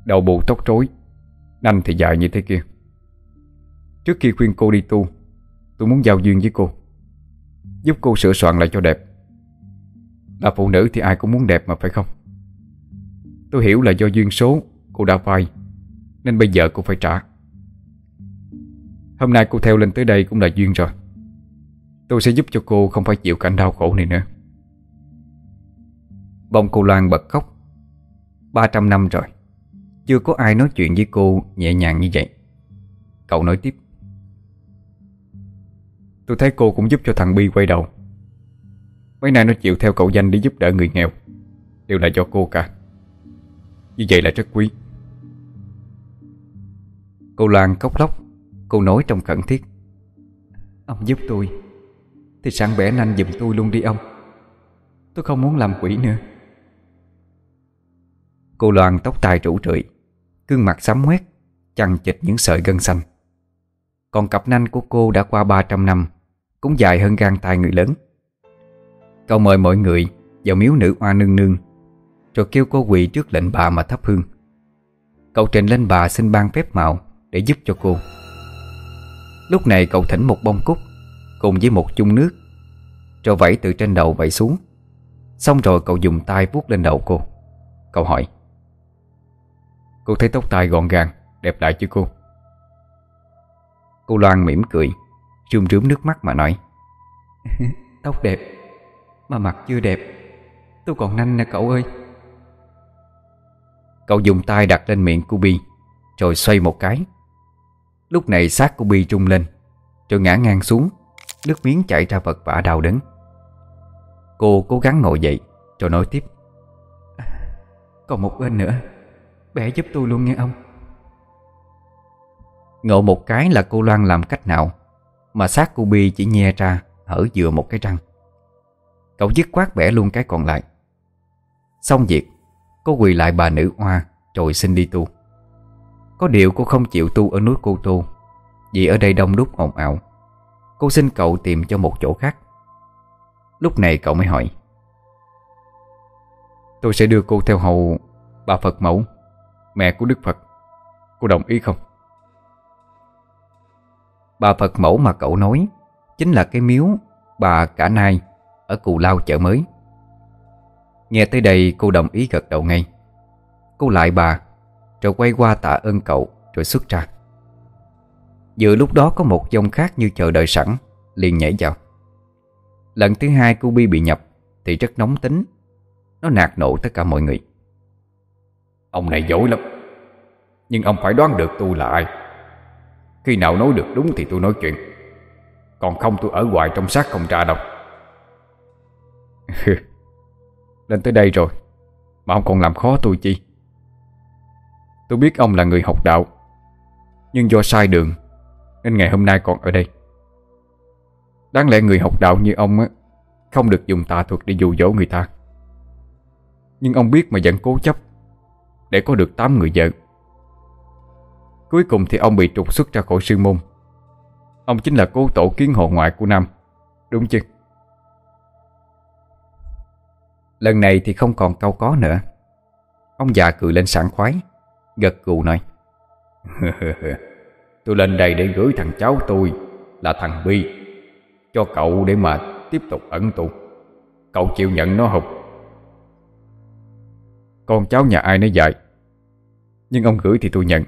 S1: Đầu bù tóc rối, Nanh thì dài như thế kia. Trước khi khuyên cô đi tu, Tôi muốn giao duyên với cô, Giúp cô sửa soạn lại cho đẹp. Là phụ nữ thì ai cũng muốn đẹp mà, phải không? Tôi hiểu là do duyên số Cô đã vay, Nên bây giờ cô phải trả. Hôm nay cô theo lên tới đây cũng là duyên rồi. Tôi sẽ giúp cho cô không phải chịu cảnh đau khổ này nữa. Bông cô Loan bật khóc. 300 năm rồi, Chưa có ai nói chuyện với cô nhẹ nhàng như vậy. Cậu nói tiếp. Tôi thấy cô cũng giúp cho thằng Bi quay đầu. Mấy nay nó chịu theo cậu danh để giúp đỡ người nghèo. Đều là do cô cả. Như vậy là rất quý. Cô Loan khóc lóc. Cô nói trong khẩn thiết. Ông giúp tôi. Thì sẵn bẻ nanh giùm tôi luôn đi ông. Tôi không muốn làm quỷ nữa. Cô Loan tóc tai rủ rượi. Gương mặt sắm quét Chằng chịch những sợi gân xanh. Còn cặp nanh của cô đã qua 300 năm. Cũng dài hơn gan tay người lớn. Cậu mời mọi người vào miếu nữ hoa nương nương, Rồi kêu cô quỳ trước lệnh bà mà thắp hương. Cậu trình lên bà xin ban phép màu Để giúp cho cô. Lúc này cậu thỉnh một bông cúc Cùng với một chung nước, Rồi vẫy từ trên đầu vẫy xuống. Xong rồi cậu dùng tay vuốt lên đầu cô. Cậu hỏi, Cô thấy tóc tai gọn gàng, Đẹp lại chứ cô? Cô Loan mỉm cười chung rướm nước mắt mà nói, Tóc đẹp. Mà mặt chưa đẹp. Tôi còn nanh nè cậu ơi. Cậu dùng tay đặt lên miệng cô Bi, Rồi xoay một cái. Lúc này xác của Bi trung lên, Rồi ngã ngang xuống, Nước miếng chảy ra vật vả đau đớn. Cô cố gắng ngồi dậy, Rồi nói tiếp. Còn một bên nữa, Bẻ giúp tôi luôn nghe ông. Ngộ một cái là cô Loan làm cách nào Mà xác cô Bi chỉ nhe ra, Hở vừa một cái răng. Cậu dứt quát bẻ luôn cái còn lại. Xong việc Cô quỳ lại bà nữ hoa, Rồi xin đi tu. Có điều cô không chịu tu ở núi Cô Tô Vì ở đây đông đúc ồn ào. Cô xin cậu tìm cho một chỗ khác. Lúc này cậu mới hỏi Tôi sẽ đưa cô theo hầu Bà Phật mẫu Mẹ của Đức Phật. Cô đồng ý không? Bà Phật mẫu mà cậu nói Chính là cái miếu Bà Cả Nai. Ở Cù Lao chợ mới. Nghe tới đây, cô đồng ý gật đầu ngay. Cô lại bà, Rồi quay qua tạ ơn cậu, Rồi xuất ra. Vừa lúc đó có một dông khác như chờ đợi sẵn, liền nhảy vào. Lần thứ hai cô Bi bị nhập, Thì rất nóng tính. Nó nạt nộ tất cả mọi người.
S2: Ông này dối lắm, Nhưng ông phải đoán được tôi là ai. Khi nào nói được đúng thì tôi nói chuyện. Còn không tôi ở hoài trong xác không ra đâu. Lên tới đây rồi, Mà ông còn làm khó tôi chi? Tôi biết ông là người học đạo, Nhưng do sai đường, Nên ngày hôm nay còn ở đây. Đáng lẽ người học đạo như ông á, Không được dùng tà thuật để dụ dỗ người ta. Nhưng ông biết mà vẫn cố chấp, Để có được 8 người vợ. Cuối cùng thì ông bị trục xuất ra khỏi sư môn. Ông chính là cố tổ kiến hộ ngoại của Nam, Đúng chứ?
S1: Lần này thì không còn câu có nữa. Ông già cười lên sảng khoái, Gật gù nói,
S2: Tôi lên đây để gửi thằng cháu tôi Là thằng Bi, Cho cậu để mà tiếp tục ẩn tụ Cậu chịu nhận nó không? Con cháu nhà ai nói dạy Nhưng ông gửi thì tôi nhận.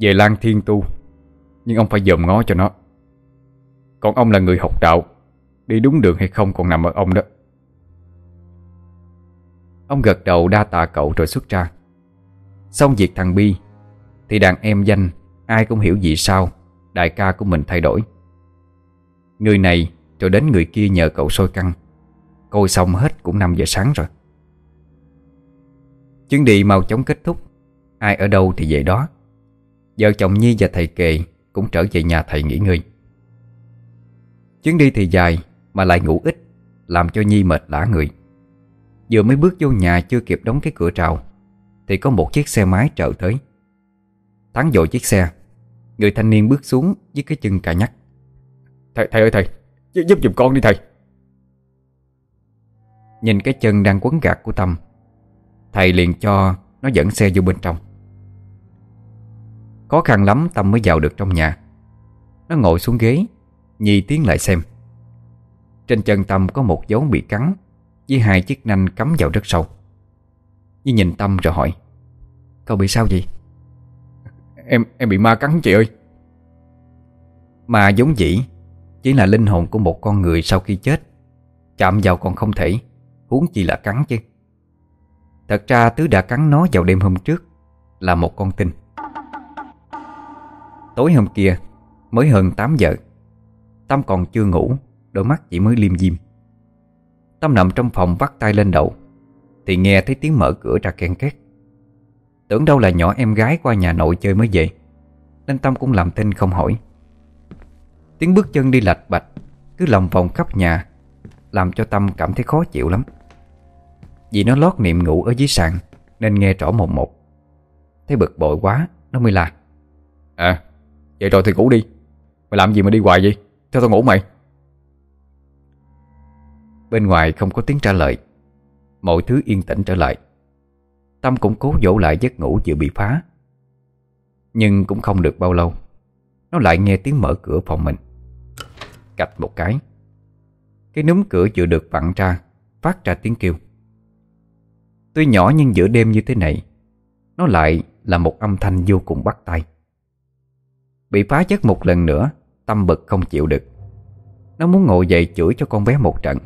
S2: Về lang Thiên Tu, Nhưng ông phải dòm ngó cho nó. Còn ông là người học đạo, Đi đúng đường hay không còn nằm ở ông đó.
S1: Ông gật đầu đa tạ cậu rồi xuất ra. Xong việc thằng Bi, Thì đàn em danh Ai cũng hiểu vì sao Đại ca của mình thay đổi. Người này rồi đến người kia nhờ cậu sôi căng Coi xong hết cũng 5 giờ sáng rồi. Chuyến đi mau chóng kết thúc. Ai ở đâu thì về đó. Vợ chồng Nhi và thầy kề Cũng trở về nhà thầy nghỉ ngơi. Chuyến đi thì dài Mà lại ngủ ít, Làm cho Nhi mệt lã người. Vừa mới bước vô nhà chưa kịp đóng cái cửa trào Thì có một chiếc xe máy trợ tới. Thắng dội chiếc xe Người thanh niên bước xuống với cái chân cà nhắc.
S2: Thầy, thầy ơi thầy Giúp giùm con đi thầy.
S1: Nhìn cái chân đang quấn gạt của Tâm Thầy liền cho nó dẫn xe vô bên trong. Khó khăn lắm Tâm mới vào được trong nhà. Nó ngồi xuống ghế Nhi tiến lại xem. Trên chân Tâm có một dấu bị cắn với hai chiếc nanh cắm vào rất sâu. Nhi nhìn Tâm rồi hỏi Cậu bị sao gì
S2: Em em bị ma cắn chị ơi.
S1: Ma giống dĩ Chỉ là linh hồn của một con người sau khi chết Chạm vào còn không thể Huống chi là cắn chứ. Thật ra Tứ đã cắn nó vào đêm hôm trước Là một con tinh Tối hôm kia Mới hơn 8 giờ Tâm còn chưa ngủ Đôi mắt chỉ mới liêm diêm Tâm nằm trong phòng vắt tay lên đầu. Thì nghe thấy tiếng mở cửa ra ken két. Tưởng đâu là nhỏ em gái qua nhà nội chơi mới về. Nên Tâm cũng làm tin không hỏi. Tiếng bước chân đi lạch bạch, Cứ lòng vòng khắp nhà, Làm cho Tâm cảm thấy khó chịu lắm. Vì nó lót niệm ngủ ở dưới sàn, Nên nghe rõ một một. Thấy bực bội quá, Nó mới là.
S2: À vậy rồi thì ngủ đi. Mày làm gì mà đi hoài vậy? Theo tao ngủ mày?
S1: Bên ngoài không có tiếng trả lời. Mọi thứ yên tĩnh trở lại. Tâm cũng cố dỗ lại giấc ngủ vừa bị phá. Nhưng cũng không được bao lâu, Nó lại nghe tiếng mở cửa phòng mình. Cạch một cái. Cái núm cửa vừa được vặn ra, Phát ra tiếng kêu. Tuy nhỏ nhưng giữa đêm như thế này, Nó lại là một âm thanh vô cùng bắt tay Bị phá chất một lần nữa, Tâm bực không chịu được. Nó muốn ngồi dậy chửi cho con bé một trận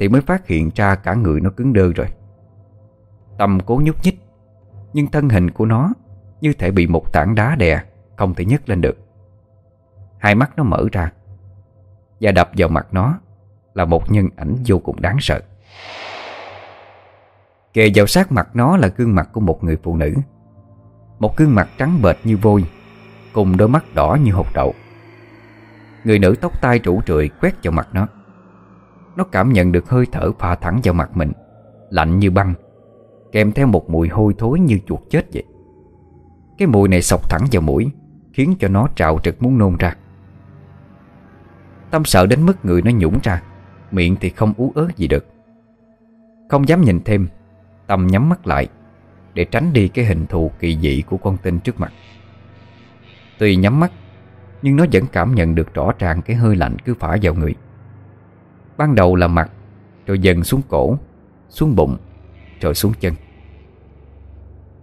S1: thì mới phát hiện ra cả người nó cứng đơ rồi. Tâm cố nhúc nhích, Nhưng thân hình của nó Như thể bị một tảng đá đè, Không thể nhấc lên được. Hai mắt nó mở ra Và đập vào mặt nó Là một nhân ảnh vô cùng đáng sợ. Kề vào sát mặt nó là gương mặt của một người phụ nữ. Một gương mặt trắng bệch như vôi, Cùng đôi mắt đỏ như hột đậu. Người nữ tóc tai rủ rượi quét vào mặt nó. Nó cảm nhận được hơi thở pha thẳng vào mặt mình, Lạnh như băng, Kèm theo một mùi hôi thối như chuột chết vậy. Cái mùi này sọc thẳng vào mũi, Khiến cho nó trào trực muốn nôn ra. Tâm sợ đến mức người nó nhũng ra, Miệng thì không ú ớ gì được. Không dám nhìn thêm, Tâm nhắm mắt lại Để tránh đi cái hình thù kỳ dị của con tinh trước mặt. Tuy nhắm mắt, Nhưng nó vẫn cảm nhận được rõ ràng Cái hơi lạnh cứ phả vào người. Ban đầu là mặt, Rồi dần xuống cổ, Xuống bụng, Rồi xuống chân.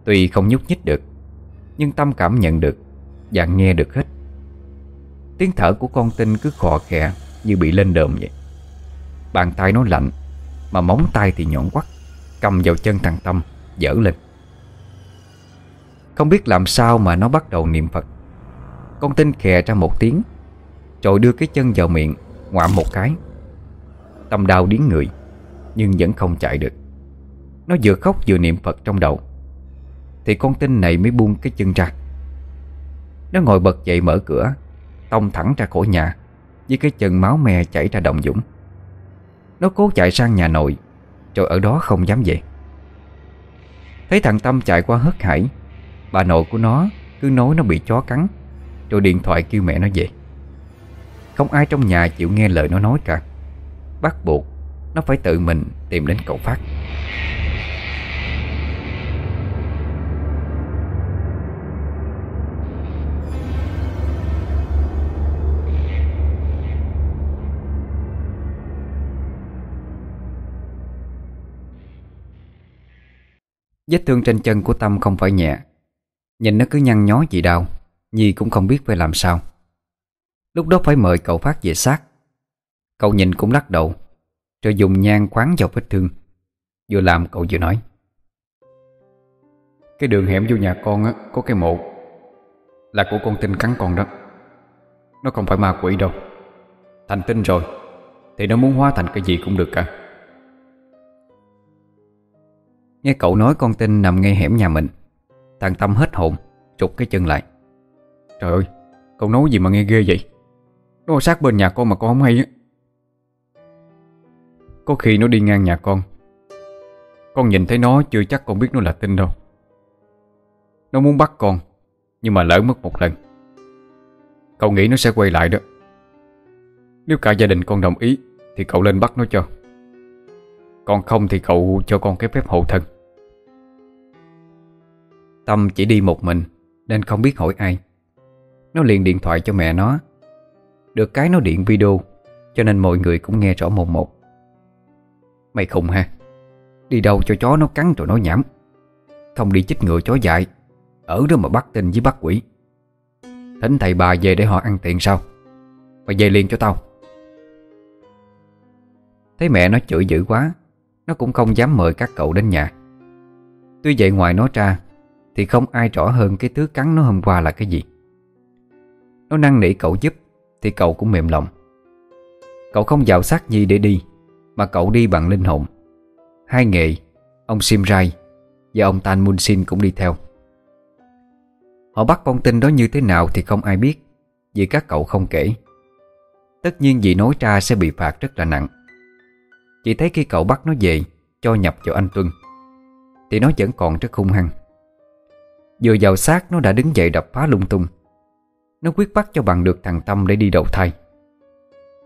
S1: Tuy không nhúc nhích được, Nhưng Tâm cảm nhận được Và nghe được hết. Tiếng thở của con tinh cứ khò khè Như bị lên đờm vậy. Bàn tay nó lạnh, Mà móng tay thì nhọn quắt Cầm vào chân thằng Tâm, Dở lên. Không biết làm sao mà nó bắt đầu niệm Phật. Con tinh khè ra một tiếng, Rồi đưa cái chân vào miệng, Ngoạm một cái. Tâm đau điến người, Nhưng vẫn không chạy được. Nó vừa khóc vừa niệm Phật trong đầu. Thì con tinh này mới buông cái chân ra. Nó ngồi bật dậy mở cửa, Tông thẳng ra khỏi nhà, Với cái chân máu me chảy ra đồng dũng. Nó cố chạy sang nhà nội, Rồi ở đó không dám về. Thấy thằng Tâm chạy qua hớt hải, Bà nội của nó cứ nói nó bị chó cắn, Rồi điện thoại kêu mẹ nó về. Không ai trong nhà chịu nghe lời nó nói cả. Bắt buộc Nó phải tự mình tìm đến cậu Phát. Vết thương trên chân của Tâm không phải nhẹ. Nhìn nó cứ nhăn nhó gì đau Nhi cũng không biết phải làm sao. Lúc đó phải mời cậu Phát về xác. Cậu nhìn cũng lắc đầu. Rồi dùng nhang khoáng vào vết thương. Vừa làm cậu vừa nói.
S2: Cái đường hẻm vô nhà con á, Có cái mộ. Là của con tinh cắn con đó. Nó không phải ma quỷ đâu. Thành tinh rồi. Thì nó muốn hóa thành cái gì cũng được cả.
S1: Nghe cậu nói con tinh nằm ngay hẻm nhà mình. Thằng Tâm hết hồn Trục cái chân lại.
S2: Trời ơi, Cậu nói gì mà nghe ghê vậy? Nó sát bên nhà con mà con không hay á. Có khi nó đi ngang nhà con. Con nhìn thấy nó, chưa chắc con biết nó là tinh đâu. Nó muốn bắt con, Nhưng mà lỡ mất một lần. Cậu nghĩ nó sẽ quay lại đó. Nếu cả gia đình con đồng ý, Thì cậu lên bắt nó cho. Còn không thì cậu cho con cái phép hộ thân.
S1: Tâm chỉ đi một mình, Nên không biết hỏi ai. Nó liền điện thoại cho mẹ nó. Được cái nó điện video, Cho nên mọi người cũng nghe rõ một một. Mày khùng ha. Đi đâu cho chó nó cắn rồi nó nhảm. Không đi chích ngựa chó dại. Ở đó mà bắt tinh với bắt quỷ. Thỉnh thầy bà về để họ ăn tiền sao Mày về liền cho tao. Thấy mẹ nó chửi dữ quá, Nó cũng không dám mời các cậu đến nhà. Tuy vậy ngoài nó ra, thì không ai rõ hơn cái thứ cắn nó hôm qua là cái gì. Nó năn nỉ cậu giúp, Thì cậu cũng mềm lòng. Cậu không vào sát Nhi để đi. Mà cậu đi bằng linh hồn. Hai nghệ Ông Simrai Và ông Tan Mun Sin cũng đi theo. Họ bắt con tin đó như thế nào Thì không ai biết, Vì các cậu không kể. Tất nhiên vì nói ra sẽ bị phạt rất là nặng. Chỉ thấy khi cậu bắt nó về, Cho nhập vào anh Tuân, Thì nó vẫn còn rất hung hăng. Vừa vào xác, nó đã đứng dậy đập phá lung tung. Nó quyết bắt cho bằng được thằng Tâm để đi đầu thai.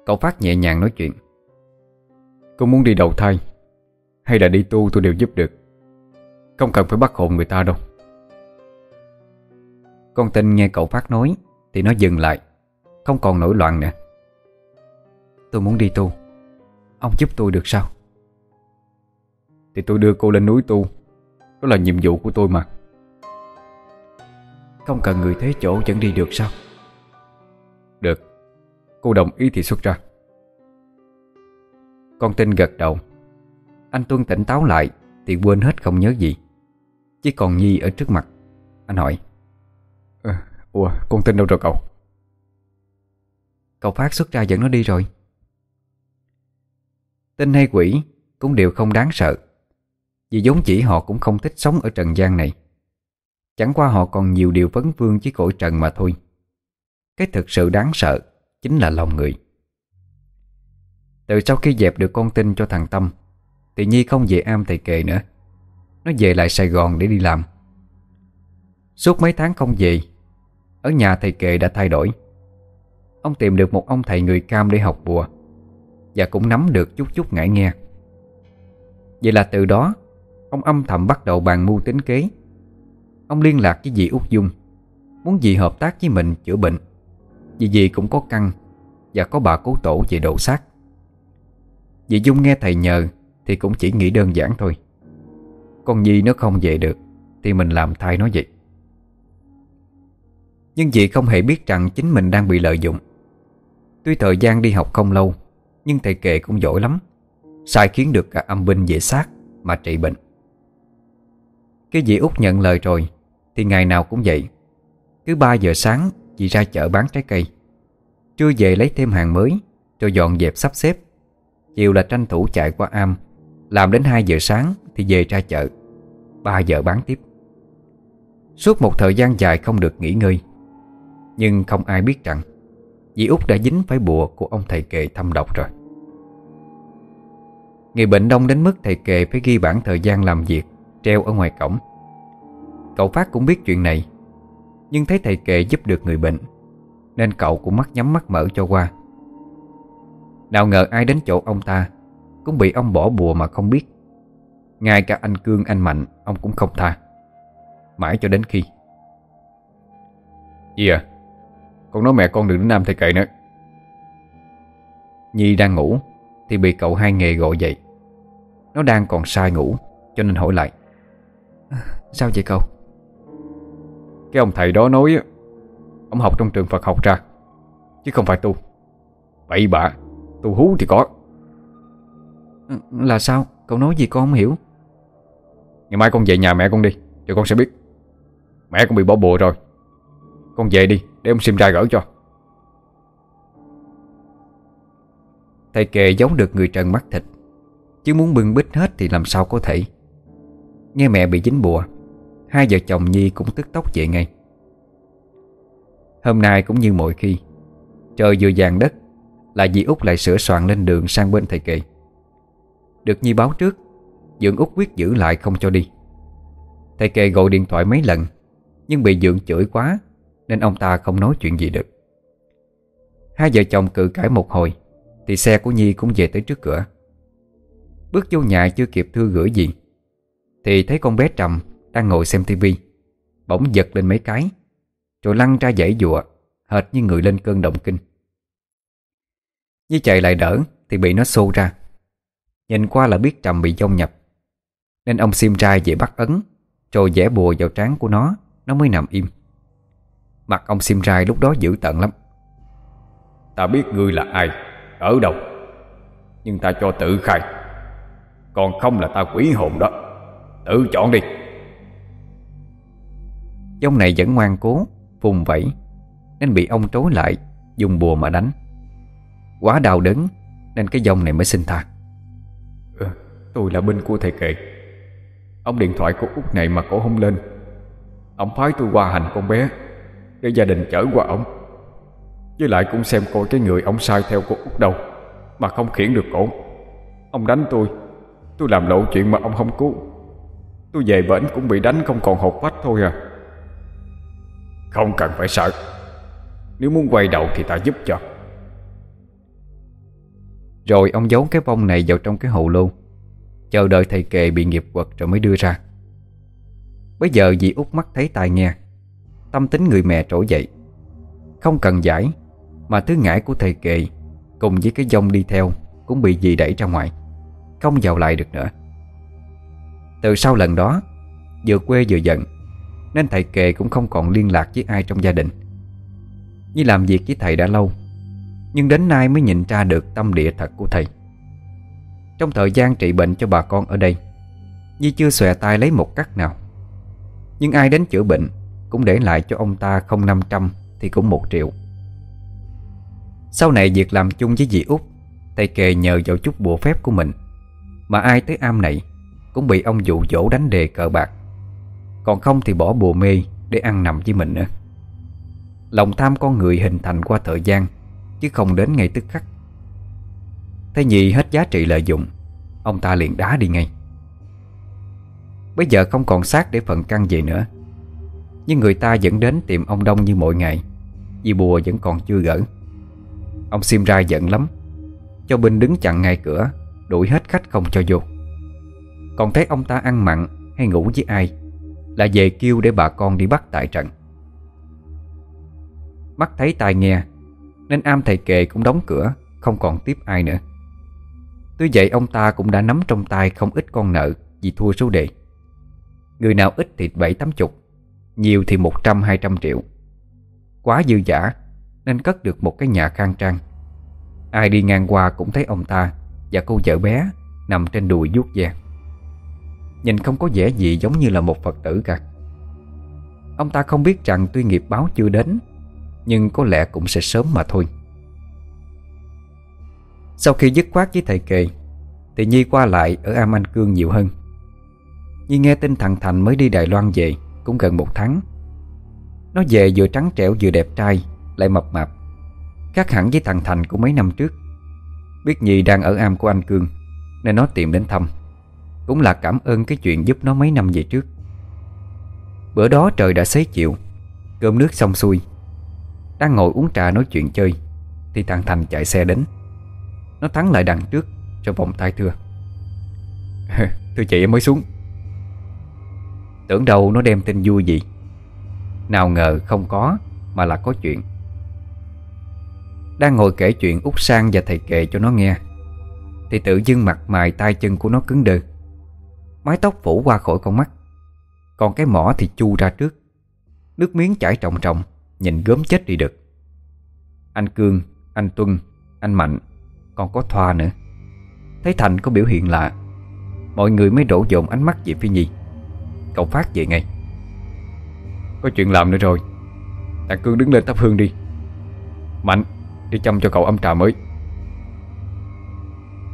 S1: Cậu Phát nhẹ nhàng nói chuyện.
S2: Cô muốn đi đầu thai Hay là đi tu tôi đều giúp được. Không cần phải bắt hồn người ta đâu.
S1: Con tin nghe cậu Phát nói Thì nó dừng lại, Không còn nổi loạn nữa. Tôi muốn đi tu. Ông giúp tôi được sao?
S2: Thì tôi đưa cô lên núi tu. Đó là nhiệm vụ của tôi mà.
S1: Không cần người thế chỗ vẫn đi được sao?
S2: Được. Cô đồng ý thì xuất ra.
S1: Con tin gật đầu. Anh Tuân tỉnh táo lại Thì quên hết không nhớ gì. Chỉ còn Nhi ở trước mặt. Anh hỏi.
S2: À, Ủa con tin đâu rồi cậu?
S1: Cậu Phát xuất ra dẫn nó đi rồi. Tinh hay quỷ cũng đều không đáng sợ. Vì giống chỉ họ cũng không thích sống ở trần gian này. Chẳng qua họ còn nhiều điều vấn vương với cõi trần mà thôi. Cái thực sự đáng sợ Chính là lòng người từ sau khi dẹp được con tin cho thằng Tâm, Thì Nhi không về am thầy kệ nữa. Nó về lại Sài Gòn để đi làm. Suốt mấy tháng không về, Ở nhà thầy kệ đã thay đổi. Ông tìm được một ông thầy người cam để học bùa, Và cũng nắm được chút chút ngại nghe. Vậy là từ đó, Ông âm thầm bắt đầu bàn mưu tính kế. Ông liên lạc với dì Út Dung, Muốn dì hợp tác với mình chữa bệnh. Vì dì cũng có căn, Và có bà cố tổ về độ xác vì Dung nghe thầy nhờ Thì cũng chỉ nghĩ đơn giản thôi. Còn Nhi nó không về được Thì mình làm thay nó vậy. Nhưng dì không hề biết rằng Chính mình đang bị lợi dụng. Tuy thời gian đi học không lâu, Nhưng thầy kệ cũng giỏi lắm, Sai khiến được cả âm binh về xác Mà trị bệnh. Cái dì út nhận lời rồi Thì ngày nào cũng vậy. Cứ 3 giờ sáng dì ra chợ bán trái cây. Trưa về lấy thêm hàng mới, Rồi dọn dẹp sắp xếp. Chiều là tranh thủ chạy qua am, Làm đến 2 giờ sáng thì về ra chợ. 3 giờ bán tiếp. Suốt một thời gian dài không được nghỉ ngơi, Nhưng không ai biết rằng Dì út đã dính phải bùa của ông thầy kệ thâm độc rồi. Người bệnh đông đến mức thầy kệ phải ghi bản thời gian làm việc Treo ở ngoài cổng. Cậu Phát cũng biết chuyện này, Nhưng thấy thầy kệ giúp được người bệnh, Nên cậu cũng mắt nhắm mắt mở cho qua. Nào ngờ ai đến chỗ ông ta Cũng bị ông bỏ bùa mà không biết. Ngay cả anh Cương anh Mạnh Ông cũng không tha. Mãi cho đến khi.
S2: Gì à? Con nói mẹ con đừng đến Nam thầy kệ nữa.
S1: Nhi đang ngủ Thì bị cậu hai nghề gọi dậy. Nó đang còn sai ngủ Cho nên hỏi lại. Sao vậy cậu?
S2: Cái ông thầy đó nói Ông học trong trường Phật học ra Chứ không phải tu. Bậy bạ Tu hú thì có.
S1: Ừ, Là sao? Cậu nói gì con không hiểu?
S2: Ngày mai con về nhà mẹ con đi Rồi con sẽ biết. Mẹ con bị bỏ bùa rồi. Con về đi để ông sim ra gỡ cho.
S1: Thầy kệ giấu được người trần mắt thịt. Chứ muốn bưng bít hết thì làm sao có thể. Nghe mẹ bị dính bùa Hai vợ chồng Nhi cũng tức tốc về ngay. Hôm nay cũng như mọi khi Trời vừa vàng đất là dì Út lại sửa soạn lên đường sang bên thầy kệ. Được Nhi báo trước Dượng Út quyết giữ lại không cho đi. Thầy kệ gọi điện thoại mấy lần, Nhưng bị Dượng chửi quá, Nên ông ta không nói chuyện gì được. Hai vợ chồng cự cãi một hồi, Thì xe của Nhi cũng về tới trước cửa. Bước vô nhà chưa kịp thư gửi gì, Thì thấy con bé Trầm Đang ngồi xem tivi, Bỗng giật lên mấy cái, Rồi lăn ra dãy dụa, Hệt như người lên cơn động kinh. Nhi chạy lại đỡ Thì bị nó xô ra. Nhìn qua là biết Trầm bị dông nhập. Nên ông xiêm trai về bắt ấn Rồi vẽ bùa vào trán của nó Nó mới nằm im. Mặt ông xiêm trai lúc đó dữ tận lắm.
S2: Ta biết ngươi là ai Ở đâu Nhưng ta cho tự khai. Còn không là ta quỷ hồn đó Tự chọn đi.
S1: Dông này vẫn ngoan cố Vùng vẫy Nên bị ông trối lại Dùng bùa mà đánh Quá đau đớn Nên cái dông này mới xin tha.
S2: Ừ, Tôi là binh của thầy kệ Ông điện thoại của út này mà cổ không lên. Ông phái tôi qua hành con bé Để gia đình chở qua ông Với lại cũng xem coi cái người ông sai theo của út đâu Mà không khiển được cổ. Ông đánh tôi Tôi làm lộ chuyện mà ông không cứu. Tôi về bển cũng bị đánh không còn hột vách thôi à. Không cần phải sợ. Nếu muốn quay đầu thì ta giúp cho.
S1: Rồi ông giấu cái bông này vào trong cái hồ lô. Chờ đợi thầy kệ bị nghiệp quật rồi mới đưa ra. Bây giờ dì út mắt thấy tai nghe. Tâm tính người mẹ trỗi dậy. Không cần giải, Mà thứ ngải của thầy kệ Cùng với cái dông đi theo Cũng bị dì đẩy ra ngoài. Không vào lại được nữa. Từ sau lần đó, Vừa quê vừa giận, Nên thầy kệ cũng không còn liên lạc với ai trong gia đình. Như làm việc với thầy đã lâu nhưng đến nay mới nhìn ra được tâm địa thật của thầy. Trong thời gian trị bệnh cho bà con ở đây, Nhi chưa xòe tay lấy một cắt nào. Nhưng ai đến chữa bệnh Cũng để lại cho ông ta không 500 Thì cũng một triệu. Sau này việc làm chung với dì út, Thầy kề nhờ vào chút bùa phép của mình, Mà ai tới am này Cũng bị ông dụ dỗ đánh đề cờ bạc. Còn không thì bỏ bùa mê Để ăn nằm với mình nữa. Lòng tham con người hình thành qua thời gian Chứ không đến ngay tức khắc. Thấy nhị hết giá trị lợi dụng, Ông ta liền đá đi ngay. Bây giờ không còn xác để phần căn gì nữa, Nhưng người ta vẫn đến tìm ông Đông như mọi ngày, Vì bùa vẫn còn chưa gỡ. Ông Sim Rai giận lắm, Cho binh đứng chặn ngay cửa, Đuổi hết khách không cho vô. Còn thấy ông ta ăn mặn hay ngủ với ai Là về kêu để bà con đi bắt tại trận. Mắt thấy tai nghe nên am thầy kề cũng đóng cửa, Không còn tiếp ai nữa. Tuy vậy, ông ta cũng đã nắm trong tay không ít con nợ Vì thua số đề. Người nào ít thì bảy tám chục, Nhiều thì một trăm, hai trăm triệu. Quá dư giả, Nên cất được một cái nhà khang trang. Ai đi ngang qua cũng thấy ông ta Và cô vợ bé Nằm trên đùi vuốt ve. Nhìn không có vẻ gì giống như là một Phật tử cả. Ông ta không biết rằng tuy nghiệp báo chưa đến nhưng có lẽ cũng sẽ sớm mà thôi. Sau khi dứt khoát với thầy kề Thì Nhi qua lại ở Am Anh Cương nhiều hơn. Nhi nghe tin thằng Thành mới đi Đài Loan về Cũng gần một tháng. Nó về vừa trắng trẻo vừa đẹp trai Lại mập mạp. Khác hẳn với thằng Thành của mấy năm trước. Biết Nhi đang ở am của anh Cương Nên nó tìm đến thăm. Cũng là cảm ơn cái chuyện giúp nó mấy năm về trước. Bữa đó trời đã xế chịu, Cơm nước xong xuôi. Đang ngồi uống trà nói chuyện chơi, Thì thằng Thành chạy xe đến. Nó thắng lại đằng trước, Cho vòng tay thưa. Thưa chị, em mới xuống. Tưởng đâu nó đem tin vui gì. Nào ngờ không có, Mà là có chuyện. Đang ngồi kể chuyện út sang và thầy kệ cho nó nghe, Thì tự dưng mặt mày tay chân của nó cứng đơ Mái tóc phủ qua khỏi con mắt, Còn cái mỏ thì chu ra trước. Nước miếng chảy trọng trọng Nhìn gớm chết đi được. Anh Cương, anh Tuân, anh Mạnh Còn có Thoa nữa. Thấy Thành có biểu hiện lạ Mọi người mới đổ dồn ánh mắt về phía Nhi. Cậu Phát về ngay. Có chuyện làm nữa rồi. Thằng Cương đứng lên thắp hương đi. Mạnh Đi chăm cho cậu âm trà mới.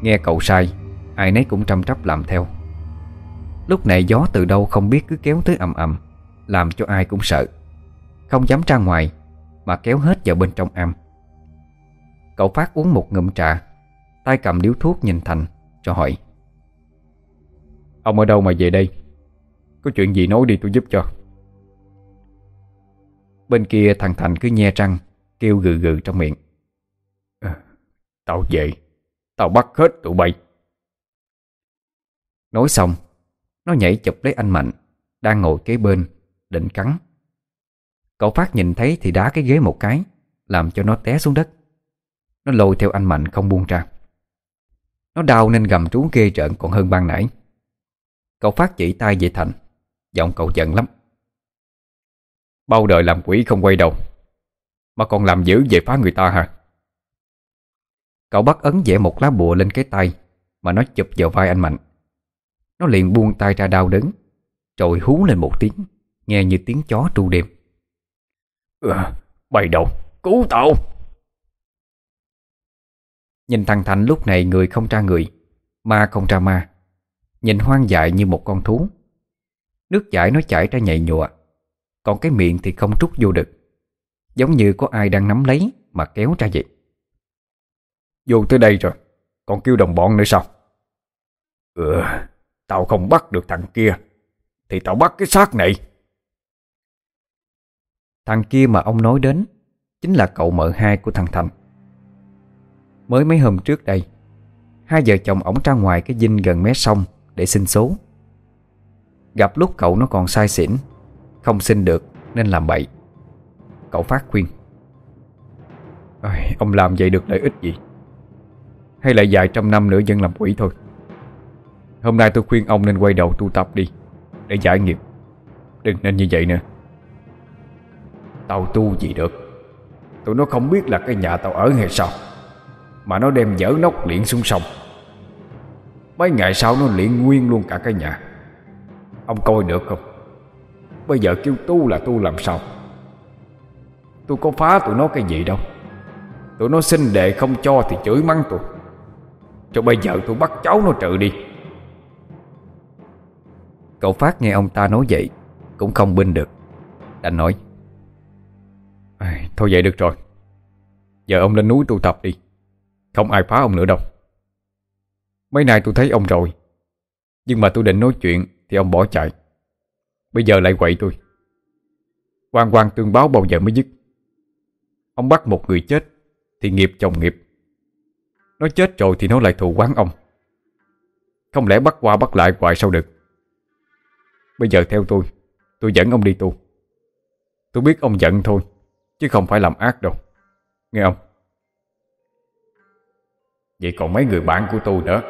S1: Nghe cậu sai Ai nấy cũng trăm trắp làm theo. Lúc này gió từ đâu không biết cứ kéo tới ầm ầm Làm cho ai cũng sợ. Không dám ra ngoài Mà kéo hết vào bên trong am. Cậu Phát uống một ngụm trà tay cầm điếu thuốc nhìn Thành Cho hỏi. Ông ở đâu mà về đây? Có chuyện gì nói đi tôi giúp cho. Bên kia thằng Thành cứ nhe răng Kêu gừ gừ trong miệng. À, Tao về Tao bắt hết tụi bay. Nói xong Nó nhảy chụp lấy anh Mạnh Đang ngồi kế bên Định cắn. Cậu Phát nhìn thấy thì đá cái ghế một cái, Làm cho nó té xuống đất. Nó lôi theo anh Mạnh không buông ra. Nó đau nên gầm trú ghê trợn còn hơn ban nãy. Cậu Phát chỉ tay về Thành, Giọng cậu giận lắm. Bao đời làm quỷ không quay đầu, Mà còn làm dữ về phá người ta hả? Cậu bắt ấn vẽ một lá bùa lên cái tay, Mà nó chụp vào vai anh Mạnh. Nó liền buông tay ra đau đớn, Rồi hú lên một tiếng, Nghe như tiếng chó tru đêm ừ, Bày đầu Cứu tao. Nhìn thằng Thành lúc này người không ra người Ma không ra ma. Nhìn hoang dại như một con thú. Nước chảy nó chảy ra nhạy nhụa Còn cái miệng thì không trút vô được. Giống như có ai đang nắm lấy Mà kéo ra vậy. Vô tới đây rồi Còn kêu đồng bọn nữa sao? Ừ Tao không bắt được thằng kia Thì tao bắt cái xác này Thằng kia mà ông nói đến, Chính là cậu mợ hai của thằng Thành Mới mấy hôm trước đây, Hai vợ chồng ổng ra ngoài cái dinh gần mé sông Để xin số. Gặp lúc cậu nó còn sai xỉn, Không xin được nên làm bậy. Cậu phát khuyên. Ông làm vậy được lợi ích gì? Hay là vài trăm năm nữa vẫn làm quỷ thôi? Hôm nay tôi khuyên ông nên quay đầu tu tập đi, Để giải nghiệp. Đừng nên như vậy nữa. Tao tu gì được? Tụi nó không biết là cái nhà tao ở hay sao Mà nó đem dở nóc liền xuống sông. Mấy ngày sau nó liền nguyên luôn cả cái nhà. Ông coi được không? Bây giờ kêu tu là tu làm sao? Tôi có phá tụi nó cái gì đâu. Tụi nó xin đệ không cho thì chửi mắng tôi.
S2: Cho bây giờ tôi bắt cháu nó trừ đi.
S1: Cậu Phát nghe ông ta nói vậy Cũng không binh được. Đành nói
S2: Thôi vậy được rồi. Giờ ông lên núi tu tập đi. Không ai phá ông nữa đâu. Mấy nay tôi thấy ông rồi. Nhưng mà tôi định nói chuyện Thì ông bỏ chạy. Bây giờ lại quậy tôi. Quan quan tương báo bao giờ mới dứt. Ông bắt một người chết Thì nghiệp chồng nghiệp. Nó chết rồi thì nó lại thù quán ông. Không lẽ bắt qua bắt lại hoài sao được? Bây giờ theo tôi Tôi dẫn ông đi tu. Tôi biết ông giận thôi. Chứ không phải làm ác đâu. Nghe không? Vậy còn mấy người bạn của tôi nữa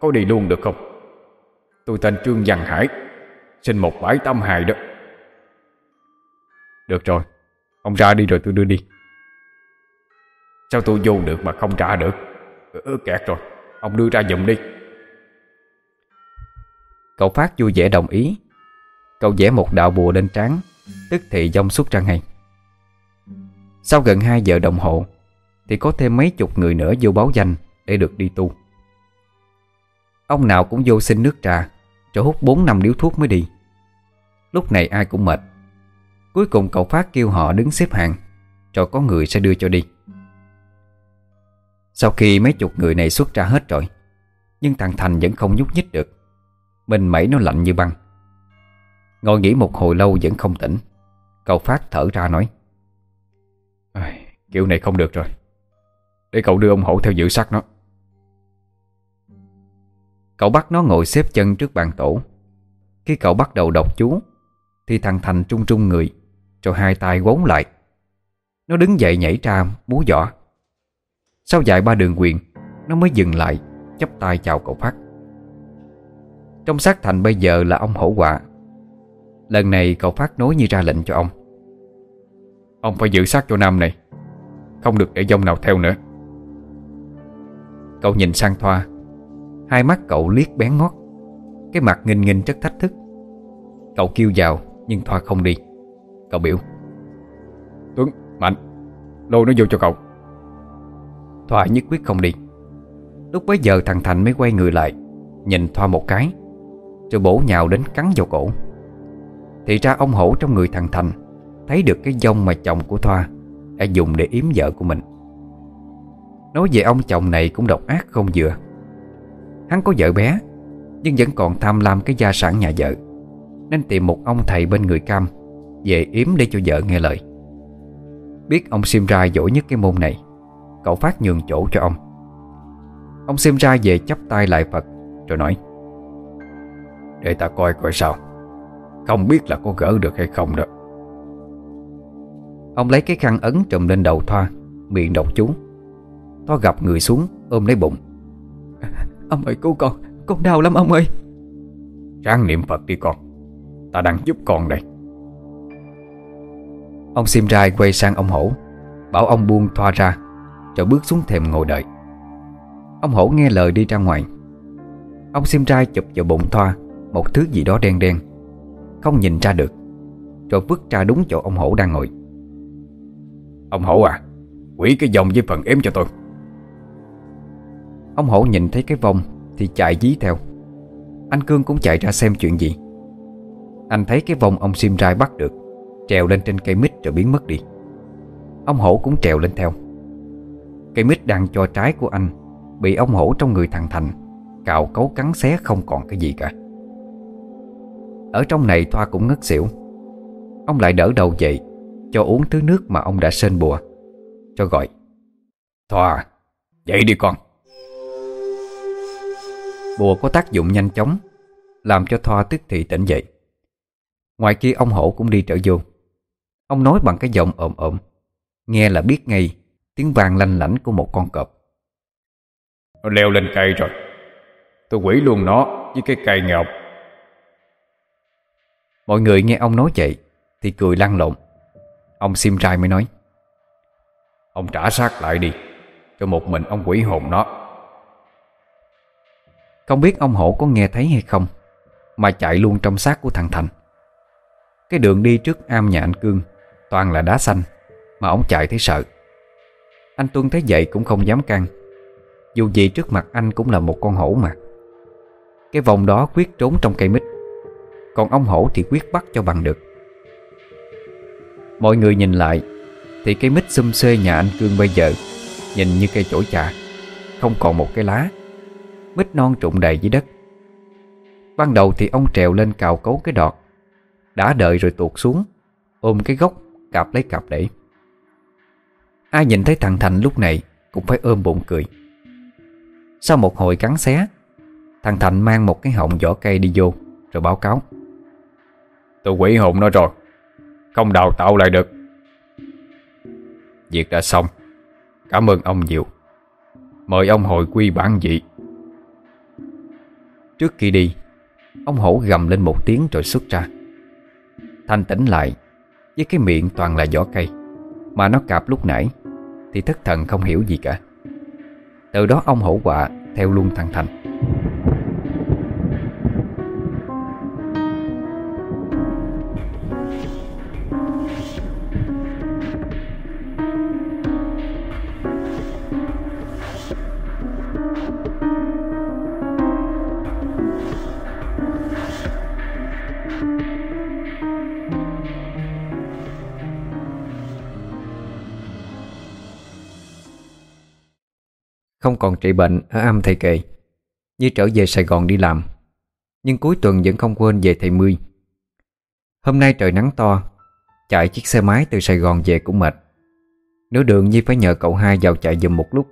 S2: Có đi luôn được không? Tôi tên Trương Văn Hải Sinh một bãi tâm hài đó. Được rồi Ông ra đi rồi tôi đưa đi. Sao tôi vô được mà không trả được? Ừ, Kẹt rồi Ông đưa ra giùm đi.
S1: Cậu Phát vui vẻ đồng ý. Cậu vẽ một đạo bùa lên trán Tức thì dông xuất ra ngay. Sau gần 2 giờ đồng hồ, Thì có thêm mấy chục người nữa vô báo danh Để được đi tu. Ông nào cũng vô xin nước trà Rồi hút 4 năm điếu thuốc mới đi. Lúc này ai cũng mệt. Cuối cùng cậu Phát kêu họ đứng xếp hàng Rồi có người sẽ đưa cho đi. Sau khi mấy chục người này xuất ra hết rồi, Nhưng thằng Thành vẫn không nhúc nhích được. Mình mẩy nó lạnh như băng. Ngồi nghỉ một hồi lâu vẫn không tỉnh. Cậu Phát thở ra nói
S2: à, Kiểu này không được rồi. Để cậu đưa ông hổ theo giữ sắc nó.
S1: Cậu bắt nó ngồi xếp chân trước bàn tổ. Khi cậu bắt đầu đọc chú Thì thằng Thành trung trung người Rồi hai tay quốn lại. Nó đứng dậy nhảy ra múa giỏ Sau dài ba đường quyền Nó mới dừng lại chắp tay chào cậu Phát. Trong xác Thành bây giờ là ông hổ quạ Lần này cậu phát nối như ra lệnh cho ông.
S2: Ông phải giữ sát cho Nam này. Không được để dông nào theo nữa.
S1: Cậu nhìn sang Thoa. Hai mắt cậu liếc bén ngót. Cái mặt nghinh nghinh rất thách thức. Cậu kêu vào Nhưng Thoa không đi. Cậu biểu
S2: Tuấn, Mạnh. Lôi nó vô cho cậu.
S1: Thoa nhất quyết không đi. Lúc bấy giờ thằng Thành mới quay người lại Nhìn Thoa một cái Rồi bổ nhào đến cắn vào cổ. Thì ra ông hổ trong người thằng Thành Thấy được cái dông mà chồng của Thoa, Đã dùng để yếm vợ của mình. Nói về ông chồng này cũng độc ác không vừa. Hắn có vợ bé, Nhưng vẫn còn tham lam cái gia sản nhà vợ, Nên tìm một ông thầy bên người cam Về yếm để cho vợ nghe lời. Biết ông Sim Ra giỏi nhất cái môn này, Cậu phát nhường chỗ cho ông. Ông Sim Ra về chắp tay lại Phật, Rồi nói,
S2: Để ta coi coi sao. Không biết là có gỡ được hay không đó.
S1: Ông lấy cái khăn ấn trùm lên đầu Thoa Miệng đọc chú. Thoa gặp người xuống ôm lấy bụng. Ông ơi cứu con Con đau lắm ông ơi.
S2: Ráng niệm Phật đi con Ta đang giúp con đây.
S1: Ông Sim Rai quay sang ông Hổ Bảo ông buông Thoa ra Rồi bước xuống thềm ngồi đợi. Ông Hổ nghe lời đi ra ngoài. Ông Sim Rai chụp vào bụng Thoa Một thứ gì đó đen đen không nhìn ra được Rồi vứt ra đúng chỗ ông hổ đang ngồi
S2: Ông hổ à Quỷ cái vòng với phần ếm cho tôi.
S1: Ông hổ nhìn thấy cái vòng Thì chạy dí theo. Anh Cương cũng chạy ra xem chuyện gì. Anh thấy cái vòng ông sim rai bắt được, Trèo lên trên cây mít rồi biến mất đi. Ông hổ cũng trèo lên theo. Cây mít đang cho trái của anh, Bị ông hổ trong người thằng Thành, Cào cấu cắn xé không còn cái gì cả. Ở trong này Thoa cũng ngất xỉu. Ông lại đỡ đầu dậy cho uống thứ nước mà ông đã sên bùa. Cho gọi
S2: Thoa Dậy đi con.
S1: Bùa có tác dụng nhanh chóng Làm cho Thoa tức thì tỉnh dậy. Ngoài kia ông hổ cũng đi trở vô. Ông nói bằng cái giọng ồm ồm Nghe là biết ngay Tiếng vàng lanh lảnh của một con cọp.
S2: Nó leo lên cây rồi. Tôi quỷ luôn nó với cái cây ngọc.
S1: Mọi người nghe ông nói vậy Thì cười lăn lộn Ông sim trai mới nói,
S2: Ông trả xác lại đi, Cho một mình ông quỷ hồn nó.
S1: Không biết ông hổ có nghe thấy hay không, Mà chạy luôn trong xác của thằng Thành. Cái đường đi trước am nhà anh Cương Toàn là đá xanh, Mà ông chạy thấy sợ. Anh Tuân thấy vậy cũng không dám can, Dù gì trước mặt anh cũng là một con hổ mà. Cái vòng đó quyết trốn trong cây mít, Còn ông hổ thì quyết bắt cho bằng được. Mọi người nhìn lại, Thì cây mít xum xê nhà anh Cương bây giờ Nhìn như cây chổi chà, Không còn một cái lá. Mít non trụng đầy dưới đất. Ban đầu thì ông trèo lên cào cấu cái đọt, Đã đợi rồi tuột xuống, Ôm cái gốc, cạp lấy cạp để. Ai nhìn thấy thằng Thành lúc này Cũng phải ôm bụng cười. Sau một hồi cắn xé, Thằng Thành mang một cái họng vỏ cây đi vô, Rồi báo cáo.
S2: Tôi quỷ hồn nó rồi. Không đào tạo lại được. Việc đã xong. Cảm ơn ông nhiều. Mời ông hội quy bản dị
S1: Trước khi đi, Ông hổ gầm lên một tiếng rồi xuất ra. Thanh tỉnh lại, Với cái miệng toàn là vỏ cây, Mà nó cạp lúc nãy, Thì thất thần không hiểu gì cả. Từ đó ông hổ quạ Theo luôn thằng Thành. Không còn trị bệnh ở âm thầy kệ, Như trở về Sài Gòn đi làm. Nhưng cuối tuần vẫn không quên về thầy mươi Hôm nay trời nắng to, Chạy chiếc xe máy từ Sài Gòn về cũng mệt. Nửa đường Nhi phải nhờ cậu hai vào chạy giùm một lúc.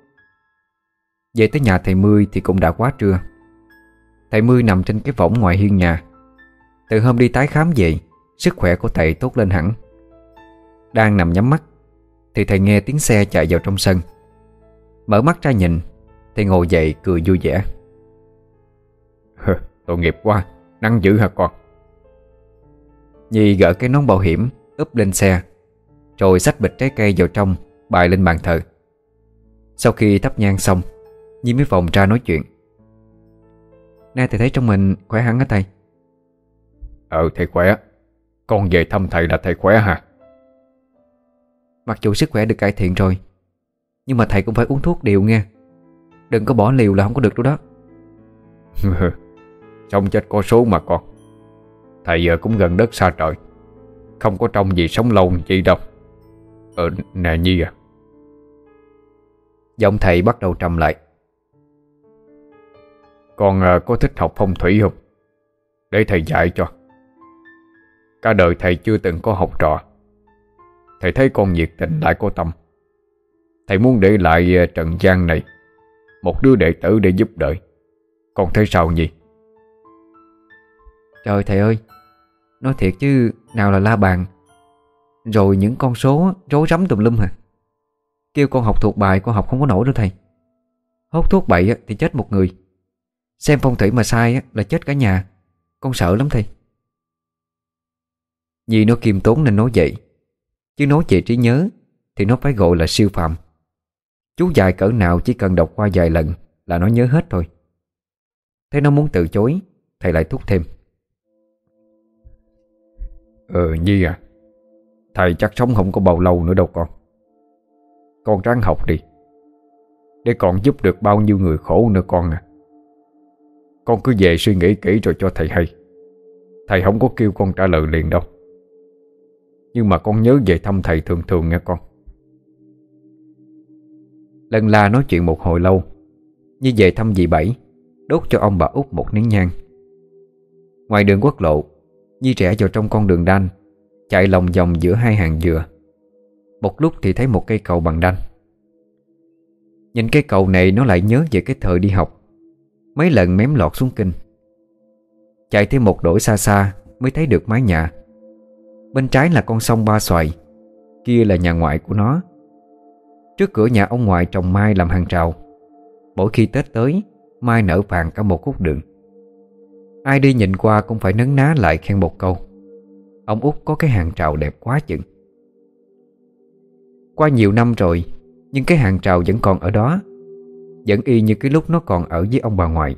S1: Về tới nhà thầy mươi thì cũng đã quá trưa. Thầy mươi nằm trên cái võng ngoài hiên nhà. Từ hôm đi tái khám về, Sức khỏe của thầy tốt lên hẳn. Đang nằm nhắm mắt, Thì thầy nghe tiếng xe chạy vào trong sân. Mở mắt ra nhìn Thì ngồi dậy cười vui vẻ.
S2: Tội nghiệp quá Nắng dữ hả con?
S1: Nhi gỡ cái nón bảo hiểm úp lên xe Rồi xách bịch trái cây vào trong Bài lên bàn thờ. Sau khi thắp nhang xong Nhi mới vòng ra nói chuyện. Nay thầy thấy trong mình khỏe hẳn á thầy?
S2: Ờ thầy khỏe. Con về thăm thầy là thầy khỏe hả?
S1: Mặc dù sức khỏe được cải thiện rồi nhưng mà thầy cũng phải uống thuốc đều nghe. Đừng có bỏ liều là không có được đâu đó.
S2: Sống chết có số mà con. Thầy giờ cũng gần đất xa trời. Không có trông gì sống lâu chi đâu. Ờ nè Nhi à.
S1: Giọng thầy bắt đầu trầm lại.
S2: Con à, có thích học phong thủy không? Để thầy dạy cho. Cả đời thầy chưa từng có học trò. Thầy thấy con nhiệt tình lại có tâm. Thầy muốn để lại ờ, trần gian này. Một đứa đệ tử để giúp đợi Con thấy sao nhỉ?
S1: Trời, thầy ơi. Nói thiệt chứ, nào là la bàn. Rồi những con số rối rắm tùm lum hả? Kêu con học thuộc bài, con học không có nổi đâu thầy. Hốt thuốc bậy thì chết một người. Xem phong thủy mà sai là chết cả nhà. Con sợ lắm thầy. Vì nó kiêm tốn nên nói vậy. Chứ nói về trí nhớ, Thì nó phải gọi là siêu phàm. Chú dài cỡ nào chỉ cần đọc qua vài lần Là nó nhớ hết thôi. Thế nó muốn từ chối, Thầy lại thúc thêm.
S2: Ờ Nhi à Thầy chắc sống không có bao lâu nữa đâu con. Con ráng học đi. Để con giúp được bao nhiêu người khổ nữa con à. Con cứ về suy nghĩ kỹ rồi cho thầy hay. Thầy không có kêu con trả lời liền đâu. Nhưng mà con nhớ về thăm thầy thường thường nghe con.
S1: Lần la nói chuyện một hồi lâu. Như về thăm dì Bảy, Đốt cho ông bà út một nén nhang. Ngoài đường quốc lộ, Nhi trẻ vào trong con đường đanh Chạy lòng vòng giữa hai hàng dừa. Một lúc thì thấy một cây cầu bằng đanh Nhìn cây cầu này nó lại nhớ về cái thời đi học. Mấy lần mém lọt xuống kinh. Chạy thêm một đổi xa xa Mới thấy được mái nhà. Bên trái là con sông Ba Xoài, Kia là nhà ngoại của nó. Trước cửa nhà ông ngoại trồng mai làm hàng rào. Mỗi khi Tết tới, Mai nở vàng cả một khúc đường. Ai đi nhìn qua cũng phải nấn ná lại khen một câu. Ông út có cái hàng trào đẹp quá chừng. Qua nhiều năm rồi, Nhưng cái hàng trào vẫn còn ở đó, Vẫn y như cái lúc nó còn ở với ông bà ngoại.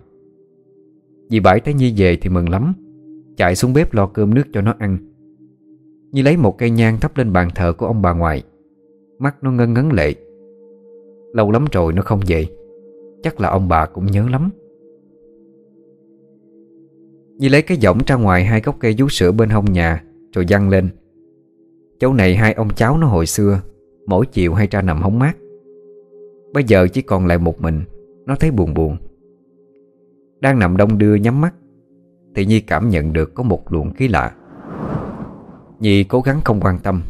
S1: Dì Bảy thấy Nhi về thì mừng lắm, Chạy xuống bếp lo cơm nước cho nó ăn. Nhi lấy một cây nhang thắp lên bàn thờ của ông bà ngoại, Mắt nó ngân ngấn lệ. Lâu lắm rồi nó không về. Chắc là ông bà cũng nhớ lắm. Nhi lấy cái giỏng ra ngoài hai gốc cây vú sữa bên hông nhà, Rồi văng lên. Chỗ này hai ông cháu nó hồi xưa, Mỗi chiều hay ra nằm hóng mát. Bây giờ chỉ còn lại một mình, Nó thấy buồn buồn. Đang nằm đông đưa nhắm mắt, Thì Nhi cảm nhận được có một luồng khí lạ. Nhi cố gắng không quan tâm,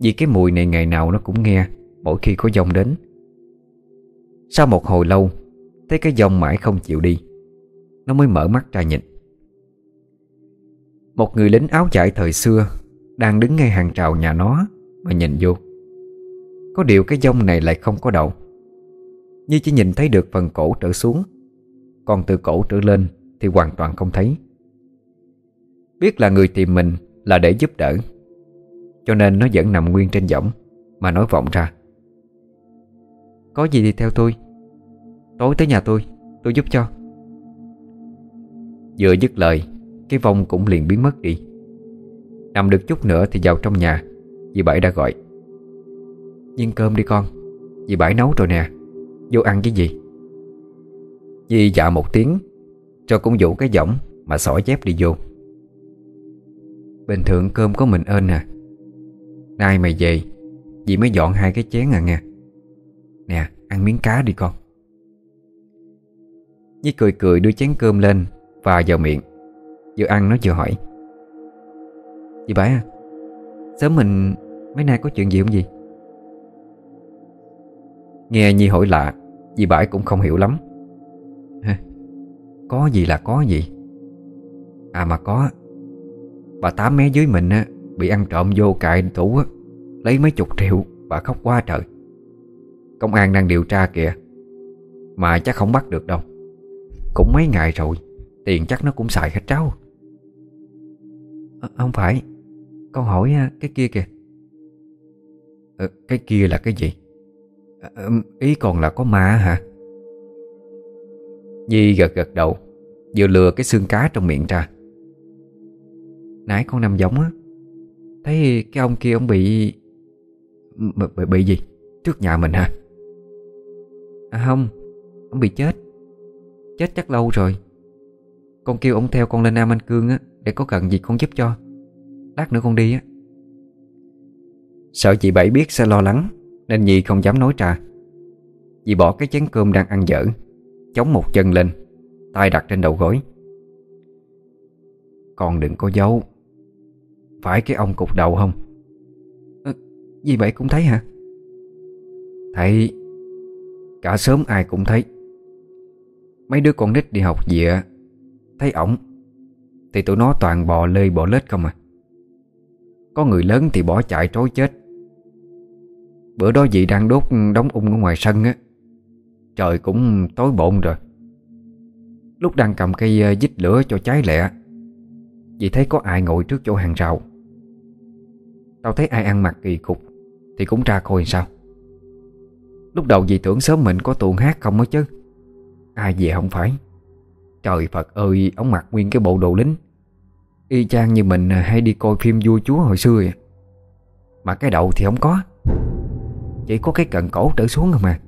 S1: Vì cái mùi này ngày nào nó cũng nghe, Mỗi khi có dòng đến. Sau một hồi lâu, Thấy cái dông mãi không chịu đi, Nó mới mở mắt ra nhìn. Một người lính áo chạy thời xưa Đang đứng ngay hàng trào nhà nó Mà nhìn vô. Có điều cái dông này lại không có đầu Như chỉ nhìn thấy được phần cổ trở xuống, Còn từ cổ trở lên Thì hoàn toàn không thấy. Biết là người tìm mình Là để giúp đỡ, Cho nên nó vẫn nằm nguyên trên võng Mà nói vọng ra. Có gì thì theo tôi. Tối tới nhà tôi Tôi giúp cho. Vừa dứt lời Cái vong cũng liền biến mất đi. Nằm được chút nữa thì vào trong nhà Dì Bảy đã gọi. Nhiên cơm đi con. Dì Bảy nấu rồi nè. Vô ăn cái gì? Dì dạ một tiếng Cho cũng dụ cái giỏng Mà xỏ chép đi vô. Bình thường cơm có mình ơn à. Nay mày về Dì mới dọn hai cái chén à nghe Nè, ăn miếng cá đi con. Nhi cười cười đưa chén cơm lên Và vào miệng. Vừa ăn nó vừa hỏi. Dì Bảy à Sớm mình, mấy nay có chuyện gì không gì Nghe Nhi hỏi lạ, Dì Bảy cũng không hiểu lắm. Có gì là có gì? À mà có, Bà Tám mé dưới mình á, Bị ăn trộm vô cài tủ á, Lấy mấy chục triệu, Bà khóc quá trời. Công an đang điều tra kìa. Mà chắc không bắt được đâu. Cũng mấy ngày rồi Tiền chắc nó cũng xài hết tráo. À, Không phải. Con hỏi à, cái kia kìa. À, Cái kia là cái gì? À, Ý còn là có ma hả? Nhi gật gật đầu Vừa lừa cái xương cá trong miệng ra. Nãy con nằm giống á. Thấy cái ông kia ông bị Bị, bị gì? Trước nhà mình hả? À không Ông bị chết. Chết chắc lâu rồi. Con kêu ông theo con lên Nam Anh Cương á Để có cần gì con giúp cho. Lát nữa con đi á. Sợ chị Bảy biết sẽ lo lắng Nên Nhi không dám nói trà. Dì bỏ cái chén cơm đang ăn dở Chống một chân lên tay đặt trên đầu gối. Con đừng có giấu. Phải cái ông cục đầu không? À, Dì Bảy cũng thấy hả? Thấy. Cả sớm ai cũng thấy. Mấy đứa con nít đi học dịa Thấy ổng, Thì tụi nó toàn bò lê bò lết không à. Có người lớn thì bỏ chạy trối chết. Bữa đó dì đang đốt đóng ung ở ngoài sân á, Trời cũng tối bộn rồi. Lúc đang cầm cây ờ, dít lửa cho cháy lẹ, Dì thấy có ai ngồi trước chỗ hàng rào. Tao thấy ai ăn mặc kỳ cục Thì cũng ra coi sao. Lúc đầu dì tưởng sớm mình có tuồng hát không á chứ. Ai về không phải. Trời Phật ơi, Ông mặc nguyên cái bộ đồ lính. Y chang như mình hay đi coi phim vua chúa hồi xưa vậy. Mà cái đầu thì không có. Chỉ có cái cần cổ trở xuống rồi mà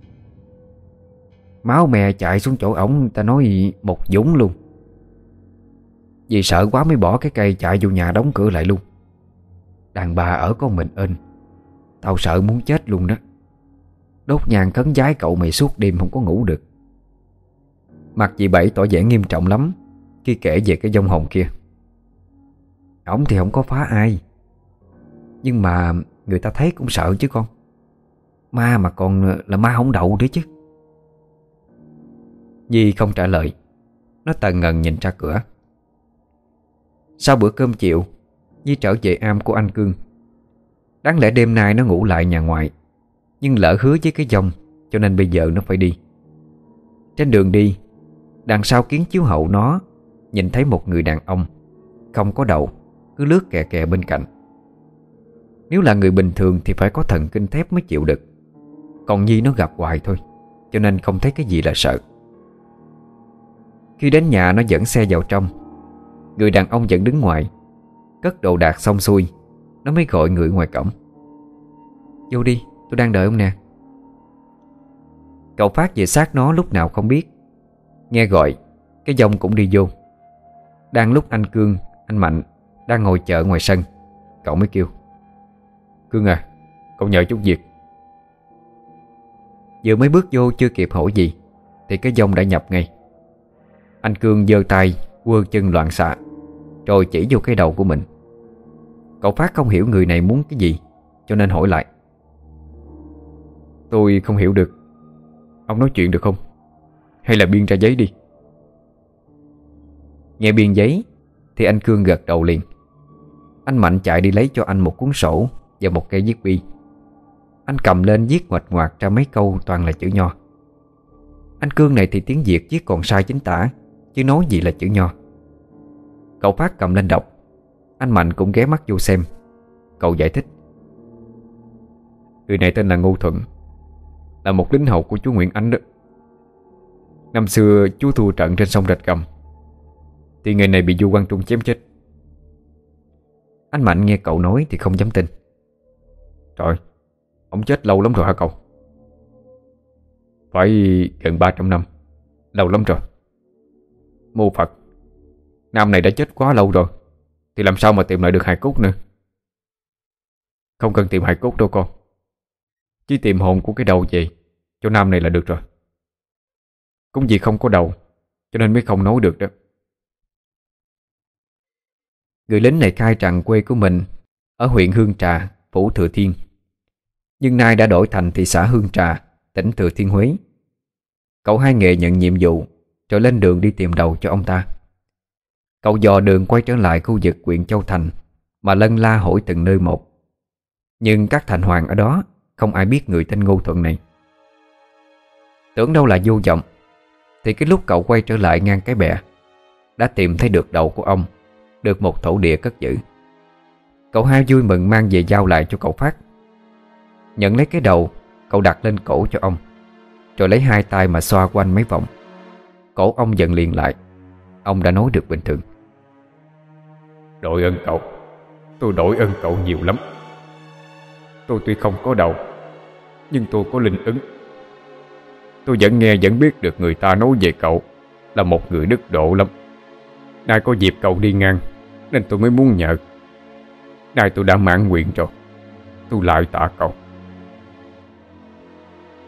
S1: Máu mè chạy xuống chỗ ổng, Ta nói một dũng luôn. Vì sợ quá mới bỏ cái cây chạy vô nhà đóng cửa lại luôn. Đàn bà ở con mình ên Tao sợ muốn chết luôn đó. Đốt nhang cấn giái cậu mày suốt đêm không có ngủ được. Mặt dì Bảy tỏ vẻ nghiêm trọng lắm, Khi kể về cái dông hồn kia. Ông thì không có phá ai, Nhưng mà người ta thấy cũng sợ chứ con. Ma mà còn là ma không đậu nữa chứ. Nhi không trả lời, Nó tần ngần nhìn ra cửa. Sau bữa cơm chiều, Nhi trở về am của anh Cương. Đáng lẽ đêm nay nó ngủ lại nhà ngoại nhưng lỡ hứa với cái dòng, Cho nên bây giờ nó phải đi. Trên đường đi, Đằng sau kiến chiếu hậu nó, Nhìn thấy một người đàn ông, Không có đầu, Cứ lướt kè kè bên cạnh. Nếu là người bình thường Thì phải có thần kinh thép mới chịu được. Còn Nhi nó gặp hoài thôi, Cho nên không thấy cái gì là sợ. Khi đến nhà nó dẫn xe vào trong, Người đàn ông vẫn đứng ngoài, Cất đồ đạc xong xuôi, Nó mới gọi người ngoài cổng. Vô đi tôi đang đợi ông nè. Cậu phát về xác nó lúc nào không biết. Nghe gọi Cái dông cũng đi vô. Đang lúc anh Cương, anh Mạnh Đang ngồi chợ ngoài sân Cậu mới kêu. Cương à, cậu nhờ chút việc. Vừa mới bước vô chưa kịp hỏi gì Thì cái dông đã nhập ngay. Anh Cương giơ tay Quơ chân loạn xạ Rồi chỉ vô cái đầu của mình. Cậu Phát không hiểu người này muốn cái gì Cho nên hỏi lại. Tôi không hiểu được. Ông nói chuyện được không? Hay là biên ra giấy đi? Nghe biên giấy, Thì anh Cương gật đầu liền. Anh Mạnh chạy đi lấy cho anh một cuốn sổ Và một cây viết bi. Anh cầm lên viết ngoạch ngoạc ra mấy câu toàn là chữ nho. Anh Cương này thì tiếng Việt viết còn sai chính tả, Chứ nói gì là chữ nho. Cậu Phát cầm lên đọc. Anh Mạnh cũng ghé mắt vô xem. Cậu giải thích. Người này tên là Ngô Thuận. Là một lính hậu của chú Nguyễn Ánh đó. Năm xưa chú thua trận trên sông Rạch Cầm Thì người này bị Du Quang Trung chém chết. Anh Mạnh nghe cậu nói thì không dám tin. Trời, Ông chết lâu lắm rồi hả cậu? Phải gần 300 năm, Lâu lắm rồi. Mô Phật, Nam này đã chết quá lâu rồi, Thì làm sao mà tìm lại được hài cốt nữa? Không cần tìm hài cốt đâu con. Chỉ tìm hồn của cái đầu về chỗ Nam này là được rồi. Cũng vì không có đầu Cho nên mới không nói được đó. Người lính này khai rằng quê của mình Ở huyện Hương Trà, Phủ Thừa Thiên. Nhưng nay đã đổi thành thị xã Hương Trà Tỉnh Thừa Thiên Huế. Cậu hai nghệ nhận nhiệm vụ Rồi lên đường đi tìm đầu cho ông ta. Cậu dò đường quay trở lại khu vực huyện Châu Thành Mà lân la hỏi từng nơi một. Nhưng các thành hoàng ở đó không ai biết người tên Ngô Thuận này. Tưởng đâu là vô vọng, Thì cái lúc cậu quay trở lại ngang cái bè, Đã tìm thấy được đầu của ông, Được một thổ địa cất giữ. Cậu hai vui mừng mang về giao lại cho cậu Phát. Nhận lấy cái đầu, Cậu đặt lên cổ cho ông, Rồi lấy hai tay mà xoa quanh mấy vòng. Cổ ông dần liền lại, Ông đã nói được bình thường.
S2: Đội ơn cậu, Tôi đổi ơn cậu nhiều lắm. Tôi tuy không có đầu nhưng tôi có linh ứng. Tôi vẫn nghe vẫn biết được người ta nói về cậu Là một người đức độ lắm. Nay có dịp cậu đi ngang, Nên tôi mới muốn nhờ. Nay tôi đã mãn nguyện rồi, Tôi lại tạ cậu.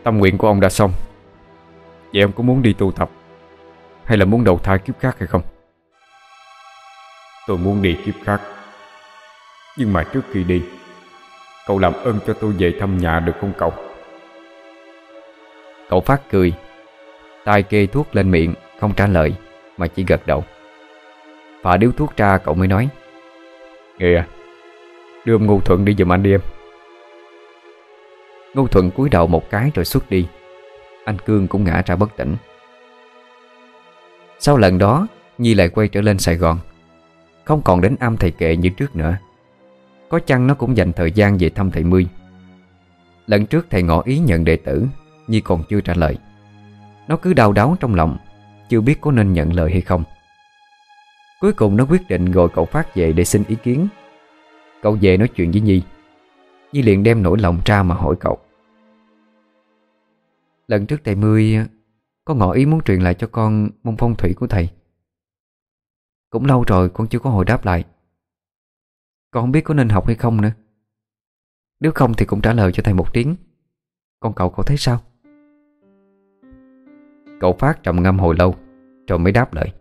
S2: Tâm nguyện của ông đã xong. Vậy ông có muốn đi tu tập Hay là muốn đầu thai kiếp khác hay không? Tôi muốn đi kiếp khác. Nhưng mà trước khi đi, Cậu làm ơn cho tôi về thăm nhà được không cậu?
S1: Cậu phát cười. Tay kê thuốc lên miệng Không trả lời Mà chỉ gật đầu. Phà điếu thuốc ra cậu mới nói.
S2: Nghe à Đưa ông Ngô Thuận đi giùm anh đi em.
S1: Ngô Thuận cúi đầu một cái rồi xuất đi. Anh Cương cũng ngã ra bất tỉnh. Sau lần đó Nhi lại quay trở lên Sài Gòn. Không còn đến am thầy kệ như trước nữa. Có chăng nó cũng dành thời gian về thăm thầy Mươi Lần trước thầy ngỏ ý nhận đệ tử Nhi còn chưa trả lời. Nó cứ đau đáu trong lòng, Chưa biết có nên nhận lời hay không. Cuối cùng nó quyết định gọi cậu Phát về để xin ý kiến. Cậu về nói chuyện với Nhi. Nhi liền đem nỗi lòng ra mà hỏi cậu. Lần trước thầy Mươi Có ngỏ ý muốn truyền lại cho con môn phong thủy của thầy. Cũng lâu rồi con chưa có hồi đáp lại. Con không biết có nên học hay không nữa. Nếu không thì cũng trả lời cho thầy một tiếng. Con cậu cậu thấy sao? Cậu Phát trầm ngâm hồi lâu, Rồi mới đáp lời.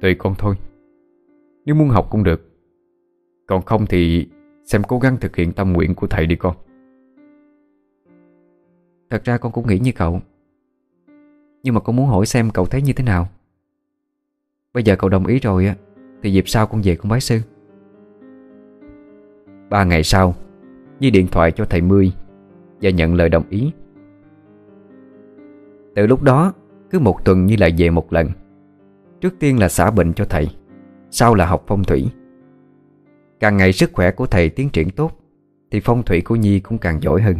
S2: Tùy con thôi, Nếu muốn học cũng được. Còn không thì Xem cố gắng thực hiện tâm nguyện của thầy đi con.
S1: Thật ra con cũng nghĩ như cậu, Nhưng mà con muốn hỏi xem cậu thấy như thế nào. Bây giờ cậu đồng ý rồi á, Thì dịp sau con về con bái sư. Ba ngày sau Nhi điện thoại cho thầy Mươi Và nhận lời đồng ý từ lúc đó, Cứ một tuần Nhi lại về một lần. Trước tiên là xả bệnh cho thầy, Sau là học phong thủy. Càng ngày sức khỏe của thầy tiến triển tốt, Thì phong thủy của Nhi cũng càng giỏi hơn.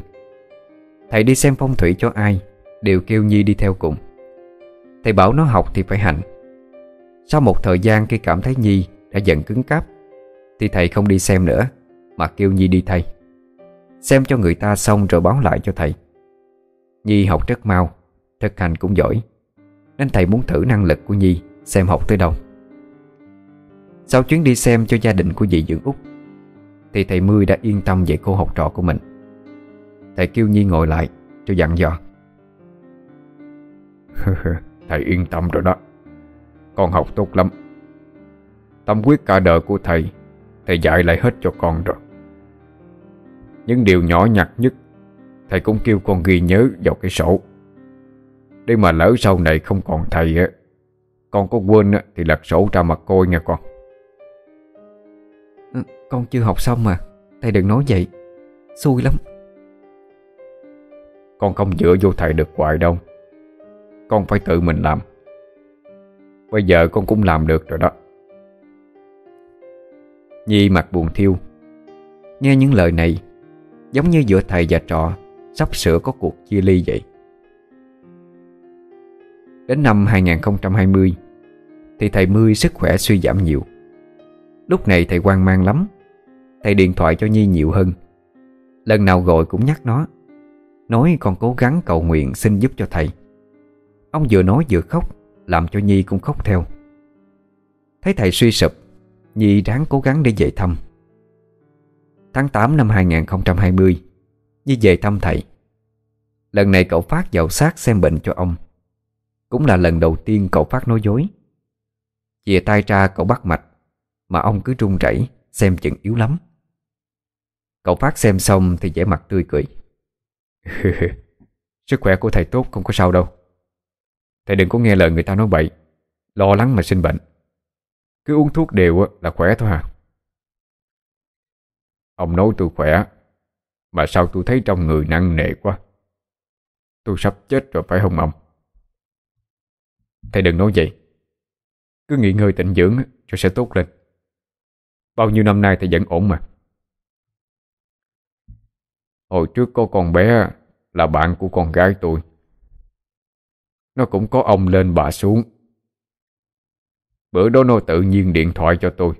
S1: Thầy đi xem phong thủy cho ai, Đều kêu Nhi đi theo cùng. Thầy bảo nó học thì phải hành. Sau một thời gian khi cảm thấy Nhi đã dần cứng cáp, Thì thầy không đi xem nữa, Mà kêu Nhi đi thay. Xem cho người ta xong rồi báo lại cho thầy. Nhi học rất mau Thực hành cũng giỏi. Nên thầy muốn thử năng lực của Nhi Xem học tới đâu. Sau chuyến đi xem cho gia đình của dì dưỡng Úc Thì thầy Mươi đã yên tâm về cô học trò của mình. Thầy kêu Nhi ngồi lại, Cho dặn dò.
S2: Thầy yên tâm rồi đó. Con học tốt lắm. Tâm quyết cả đời của thầy Thầy dạy lại hết cho con rồi. Những điều nhỏ nhặt nhất, Thầy cũng kêu con ghi nhớ vào cái sổ. Để mà lỡ sau này không còn thầy á Con có quên á, thì lật sổ ra mặt coi nha con.
S1: Ừ, Con chưa học xong mà Thầy đừng nói vậy. Xui lắm.
S2: Con không dựa vô thầy được hoài đâu. Con phải tự mình làm. Bây giờ con cũng làm được rồi đó.
S1: Nhi mặt buồn thiêu. Nghe những lời này Giống như giữa thầy và trò Sắp sửa có cuộc chia ly vậy Đến năm 2020 Thì thầy Mươi sức khỏe suy giảm nhiều. Lúc này thầy quan mang lắm, Thầy điện thoại cho Nhi nhiều hơn. Lần nào gọi cũng nhắc nó, Nói con cố gắng cầu nguyện xin giúp cho thầy. Ông vừa nói vừa khóc, Làm cho Nhi cũng khóc theo. Thấy thầy suy sụp, Nhi ráng cố gắng để về thăm. Tháng 8 năm 2020 Nhi về thăm thầy. Lần này cậu Phát vào sát xem bệnh cho ông. Cũng là lần đầu tiên cậu Phát nói dối. Chìa tay ra cậu bắt mạch, Mà ông cứ run rẩy Xem chừng yếu lắm. Cậu Phát xem xong thì vẻ mặt tươi cười.
S2: Sức khỏe của thầy tốt không có sao đâu. Thầy đừng có nghe lời người ta nói bậy. Lo lắng mà sinh bệnh. Cứ uống thuốc đều là khỏe thôi hả Ông nói tôi khỏe, Mà sao tôi thấy trong người nặng nề quá? Tôi sắp chết rồi phải không ông? Thầy đừng nói vậy. Cứ nghỉ ngơi tịnh dưỡng Rồi sẽ tốt lên. Bao nhiêu năm nay thầy vẫn ổn mà. Hồi trước có con bé Là bạn của con gái tôi. Nó cũng có ông lên bà xuống. Bữa đó nó tự nhiên điện thoại cho tôi.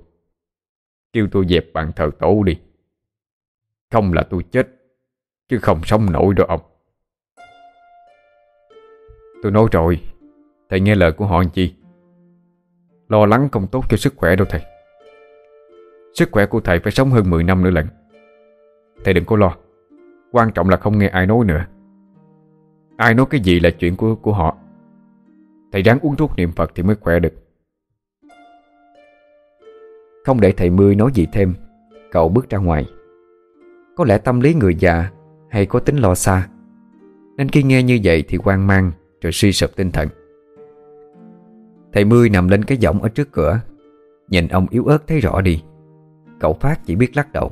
S2: Kêu tôi dẹp bàn thờ tổ đi. Không là tôi chết, Chứ không sống nổi đâu ông. Tôi nói rồi Thầy nghe lời của họ anh chi? Lo lắng không tốt cho sức khỏe đâu thầy. Sức khỏe của thầy phải sống hơn 10 năm nữa lận. Thầy đừng có lo. Quan trọng là không nghe ai nói nữa. Ai nói cái gì là chuyện của của họ. Thầy ráng uống thuốc niệm Phật thì mới khỏe được.
S1: Không để thầy Mươi nói gì thêm, Cậu bước ra ngoài. Có lẽ tâm lý người già Hay có tính lo xa, Nên khi nghe như vậy thì quan mang Rồi suy sụp tinh thần. Thầy Mươi nằm lên cái giọng ở trước cửa. Nhìn ông yếu ớt thấy rõ đi. Cậu Phát chỉ biết lắc đầu.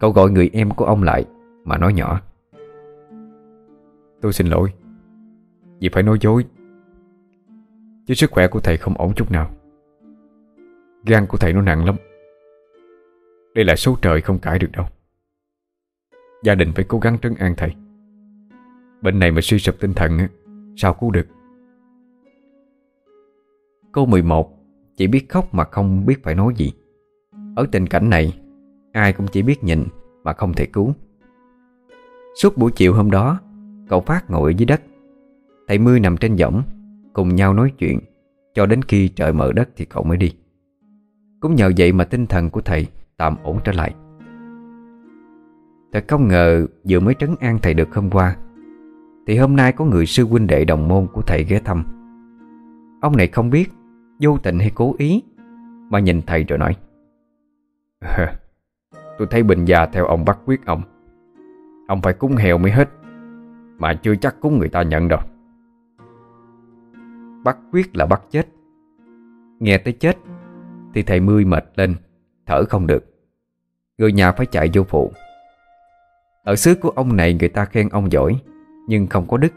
S1: Cậu gọi người em của ông lại, Mà nói nhỏ.
S2: Tôi xin lỗi. Vì phải nói dối. Chứ sức khỏe của thầy không ổn chút nào. Gan của thầy nó nặng lắm. Đây là số trời không cãi được đâu. Gia đình phải cố gắng trấn an thầy. Bệnh này mà suy sụp tinh thần Sao cứu được?
S1: Cô 11 Chỉ biết khóc mà không biết phải nói gì. Ở tình cảnh này, Ai cũng chỉ biết nhìn Mà không thể cứu. Suốt buổi chiều hôm đó, Cậu Phát ngồi dưới đất. Thầy mưa nằm trên võng, Cùng nhau nói chuyện, Cho đến khi trời mở đất thì cậu mới đi. Cũng nhờ vậy mà tinh thần của thầy Tạm ổn trở lại. Thật không ngờ Vừa mới trấn an thầy được hôm qua, Thì hôm nay có người sư huynh đệ đồng môn của thầy ghé thăm. Ông này không biết Vô tình hay cố ý? Mà nhìn thầy rồi nói
S2: Tôi thấy bình già theo ông bắt quyết ông. Ông phải cúng heo mới hết, Mà chưa chắc cúng người ta nhận đâu.
S1: Bắt quyết là bắt chết. Nghe tới chết, Thì thầy mươi mệt lên, Thở không được. Người nhà phải chạy vô phụ. Ở xứ của ông này người ta khen ông giỏi, Nhưng không có đức.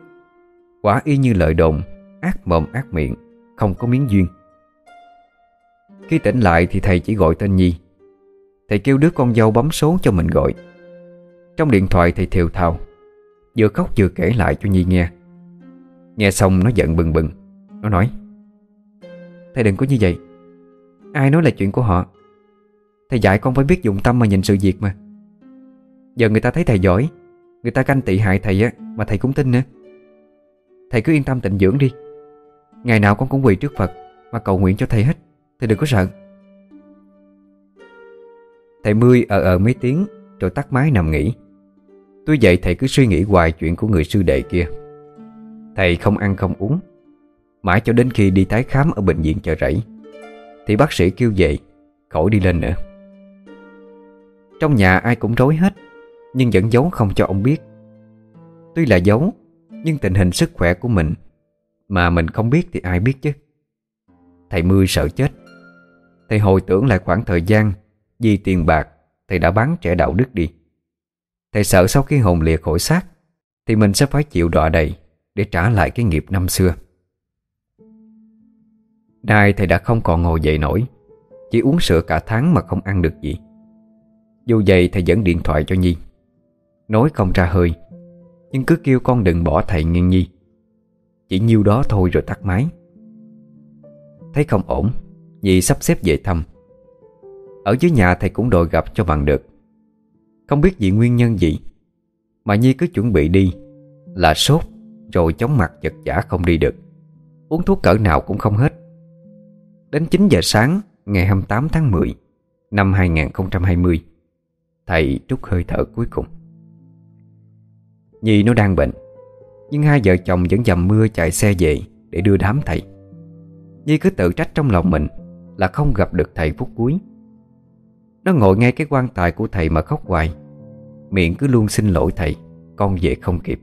S1: Quả y như lời đồn, Ác mồm ác miệng, Không có miếng duyên. Khi tỉnh lại thì thầy chỉ gọi tên Nhi. Thầy kêu đứa con dâu bấm số cho mình gọi. Trong điện thoại thầy thều thào, Vừa khóc vừa kể lại cho Nhi nghe. Nghe xong nó giận bừng bừng. Nó nói, Thầy đừng có như vậy. Ai nói là chuyện của họ? Thầy dạy con phải biết dùng tâm mà nhìn sự việc mà. Giờ người ta thấy thầy giỏi, Người ta canh tị hại thầy á, Mà thầy cũng tin nữa. Thầy cứ yên tâm tịnh dưỡng đi. Ngày nào con cũng quỳ trước Phật, Mà cầu nguyện cho thầy hết. Thầy đừng có sợ. Thầy Mươi ở ờ ở ờ mấy tiếng, Rồi tắt máy nằm nghỉ. Tuy vậy thầy cứ suy nghĩ hoài chuyện của người sư đệ kia. Thầy không ăn không uống. Mãi cho đến khi đi tái khám ở bệnh viện chợ rẫy, Thì bác sĩ kêu dậy Khỏi đi lên nữa. Trong nhà ai cũng rối hết, Nhưng vẫn giấu không cho ông biết. Tuy là giấu, Nhưng tình hình sức khỏe của mình Mà mình không biết thì ai biết chứ. Thầy Mươi sợ chết. Thầy hồi tưởng lại khoảng thời gian Vì tiền bạc, Thầy đã bán trẻ đạo đức đi. Thầy sợ sau khi hồn liệt khỏi xác, Thì mình sẽ phải chịu đọa đầy Để trả lại cái nghiệp năm xưa. Nay thầy đã không còn ngồi dậy nổi, Chỉ uống sữa cả tháng mà không ăn được gì. Dù vậy thầy vẫn điện thoại cho Nhi. Nói không ra hơi, Nhưng cứ kêu con đừng bỏ thầy nghiêng Nhi. Chỉ nhiêu đó thôi rồi tắt máy. Thấy không ổn Nhi sắp xếp về thăm. Ở dưới nhà thầy cũng đòi gặp cho bằng được. Không biết vì nguyên nhân gì, Mà Nhi cứ chuẩn bị đi Là sốt, Rồi chóng mặt chật chả không đi được. Uống thuốc cỡ nào cũng không hết. Đến 9 giờ sáng, ngày 28 tháng 10 năm 2020 Thầy trút hơi thở cuối cùng. Nhi nó đang bệnh, Nhưng hai vợ chồng vẫn dầm mưa chạy xe về Để đưa đám thầy. Nhi cứ tự trách trong lòng mình là không gặp được thầy phút cuối. Nó ngồi ngay cái quan tài của thầy mà khóc hoài. Miệng cứ luôn xin lỗi thầy, Con về không kịp.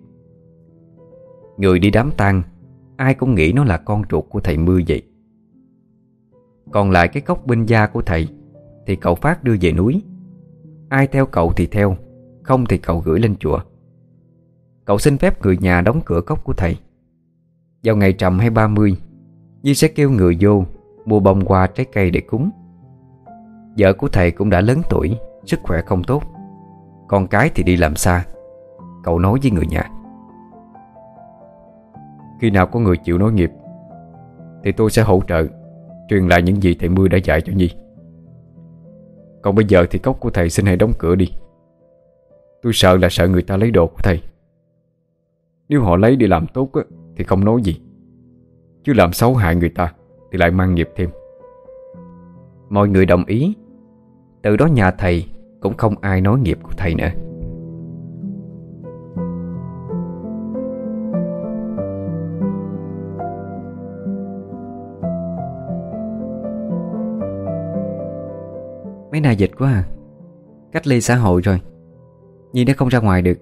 S1: Người đi đám tang, Ai cũng nghĩ nó là con ruột của thầy Mưa vậy. Còn lại cái cốc binh gia của thầy, Thì cậu Phát đưa về núi. Ai theo cậu thì theo, Không thì cậu gửi lên chùa. Cậu xin phép người nhà đóng cửa cốc của thầy. Vào ngày trầm hay 30 Di sẽ kêu người vô Mua bông hoa trái cây để cúng. Vợ của thầy cũng đã lớn tuổi, Sức khỏe không tốt. Con cái thì đi làm xa, Cậu nói với người nhà. Khi nào có người chịu nối nghiệp, Thì tôi sẽ hỗ trợ, Truyền lại những gì thầy Mưa đã dạy cho Nhi. Còn bây giờ thì cốc của thầy xin hãy đóng cửa đi. Tôi sợ là sợ người ta lấy đồ của thầy. Nếu họ lấy đi làm tốt Thì không nói gì. Chứ làm xấu hại người ta. Thì lại mang nghiệp thêm. Mọi người đồng ý. Từ đó nhà thầy Cũng không ai nói nghiệp của thầy nữa. Mấy nay dịch quá à. Cách ly xã hội rồi. Nhi đã không ra ngoài được.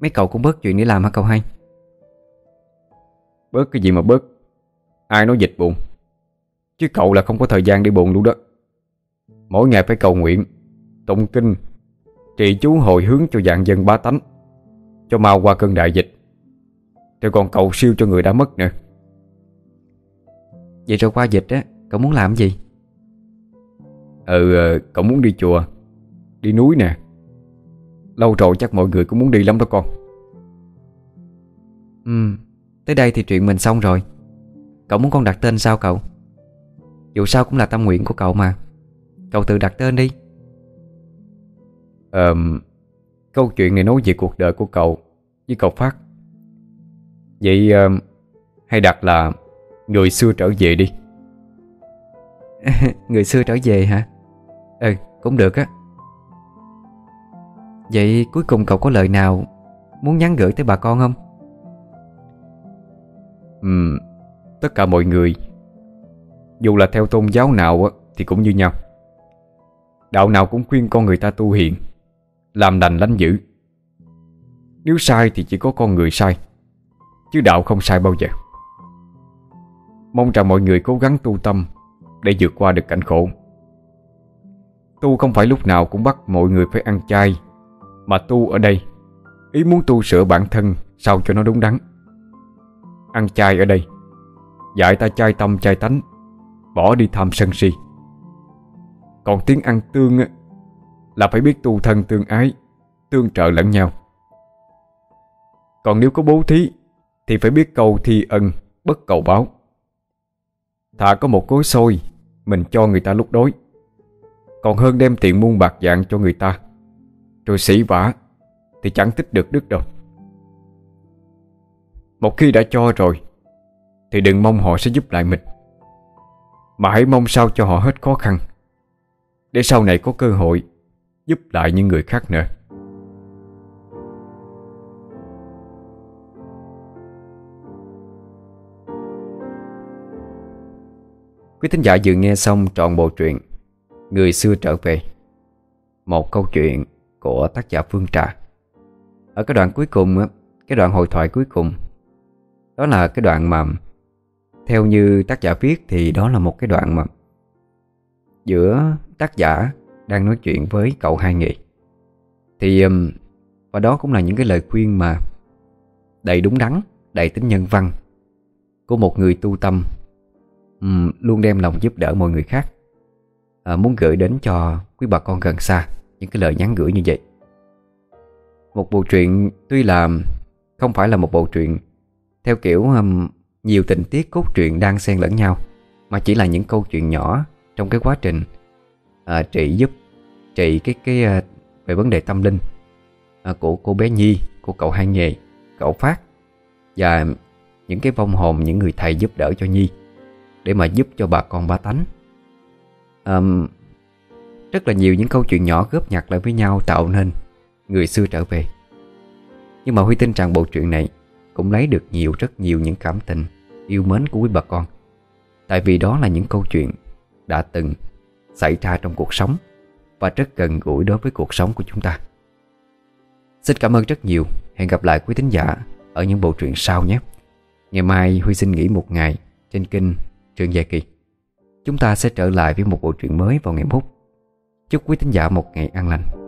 S1: Mấy cậu cũng bớt chuyện để làm hả cậu hai?
S2: Bớt cái gì mà bớt? Ai nói dịch buồn? Chứ cậu là không có thời gian đi buồn luôn đó. Mỗi ngày phải cầu nguyện, Tụng kinh, Trì chú hồi hướng cho dạng dân bá tánh, Cho mau qua cơn đại dịch. Rồi còn cầu siêu cho người đã mất nữa.
S1: Vậy rồi qua dịch á, Cậu muốn làm gì?
S2: Ừ ờ, cậu muốn đi chùa, Đi núi nè. Lâu rồi chắc mọi người cũng muốn đi lắm đó con.
S1: Ừ Tới đây thì chuyện mình xong rồi. Cậu muốn con đặt tên sao cậu? Dù sao cũng là tâm nguyện của cậu mà. Cậu tự đặt tên đi.
S2: Ờ Câu chuyện này nói về cuộc đời của cậu Với cậu Phát. Vậy uh, Hay đặt là Người xưa trở về đi.
S1: Người xưa trở về hả? Ừ cũng được á. Vậy cuối cùng cậu có lời nào Muốn nhắn gửi tới bà con không?
S2: Ừ Tất cả mọi người. Dù là theo tôn giáo nào Thì cũng như nhau. Đạo nào cũng khuyên con người ta tu hiền, Làm đành lánh dữ. Nếu sai thì chỉ có con người sai, Chứ đạo không sai bao giờ. Mong rằng mọi người cố gắng tu tâm Để vượt qua được cảnh khổ. Tu không phải lúc nào cũng bắt mọi người phải ăn chay, Mà tu ở đây, Ý muốn tu sửa bản thân Sao cho nó đúng đắn. Ăn chay ở đây Dạy ta chai tâm chai tánh, Bỏ đi tham sân si. Còn tiếng ăn tương Là phải biết tu thân tương ái, Tương trợ lẫn nhau. Còn nếu có bố thí, Thì phải biết cầu thi ân, Bất cầu báo. Thà có một cối xôi, Mình cho người ta lúc đói. Còn hơn đem tiền muôn bạc dạng cho người ta, Rồi sĩ vả, Thì chẳng tích được đức đâu. Một khi đã cho rồi thì đừng mong họ sẽ giúp lại mình. Mà hãy mong sao cho họ hết khó khăn, Để sau này có cơ hội Giúp lại những người khác nữa.
S1: Quý thính giả vừa nghe xong trọn bộ truyện Người xưa trở về, Một câu chuyện của tác giả Phương Trà. Ở cái đoạn cuối cùng Cái đoạn hội thoại cuối cùng, Đó là cái đoạn mà theo như tác giả viết thì đó là một cái đoạn mà Giữa tác giả đang nói chuyện với cậu hai nghị Thì um, Và đó cũng là những cái lời khuyên mà Đầy đúng đắn Đầy tính nhân văn Của một người tu tâm um, Luôn đem lòng giúp đỡ mọi người khác. À, Muốn gửi đến cho quý bà con gần xa Những cái lời nhắn gửi như vậy. Một bộ truyện tuy là Không phải là một bộ truyện Theo kiểu um, nhiều tình tiết cốt truyện đang xen lẫn nhau Mà chỉ là những câu chuyện nhỏ Trong cái quá trình à, trị giúp Trị cái cái à, về vấn đề tâm linh à, Của cô bé Nhi Của cậu Hai Nghề Cậu Phát Và những cái vong hồn Những người thầy giúp đỡ cho Nhi để mà giúp cho bà con ba tánh. À, Rất là nhiều những câu chuyện nhỏ góp nhặt lại với nhau tạo nên người xưa trở về. Nhưng mà Huy tin rằng bộ truyện này cũng lấy được nhiều, rất nhiều những cảm tình yêu mến của quý bà con. Tại vì đó là những câu chuyện đã từng xảy ra trong cuộc sống và rất gần gũi đối với cuộc sống của chúng ta. Xin cảm ơn rất nhiều. Hẹn gặp lại quý thính giả ở những bộ truyện sau nhé. Ngày mai Huy xin nghỉ một ngày trên kênh trường Gia Kỳ. Chúng ta sẽ trở lại với một bộ truyện mới vào ngày mốt. Chúc quý thính giả một ngày an lành.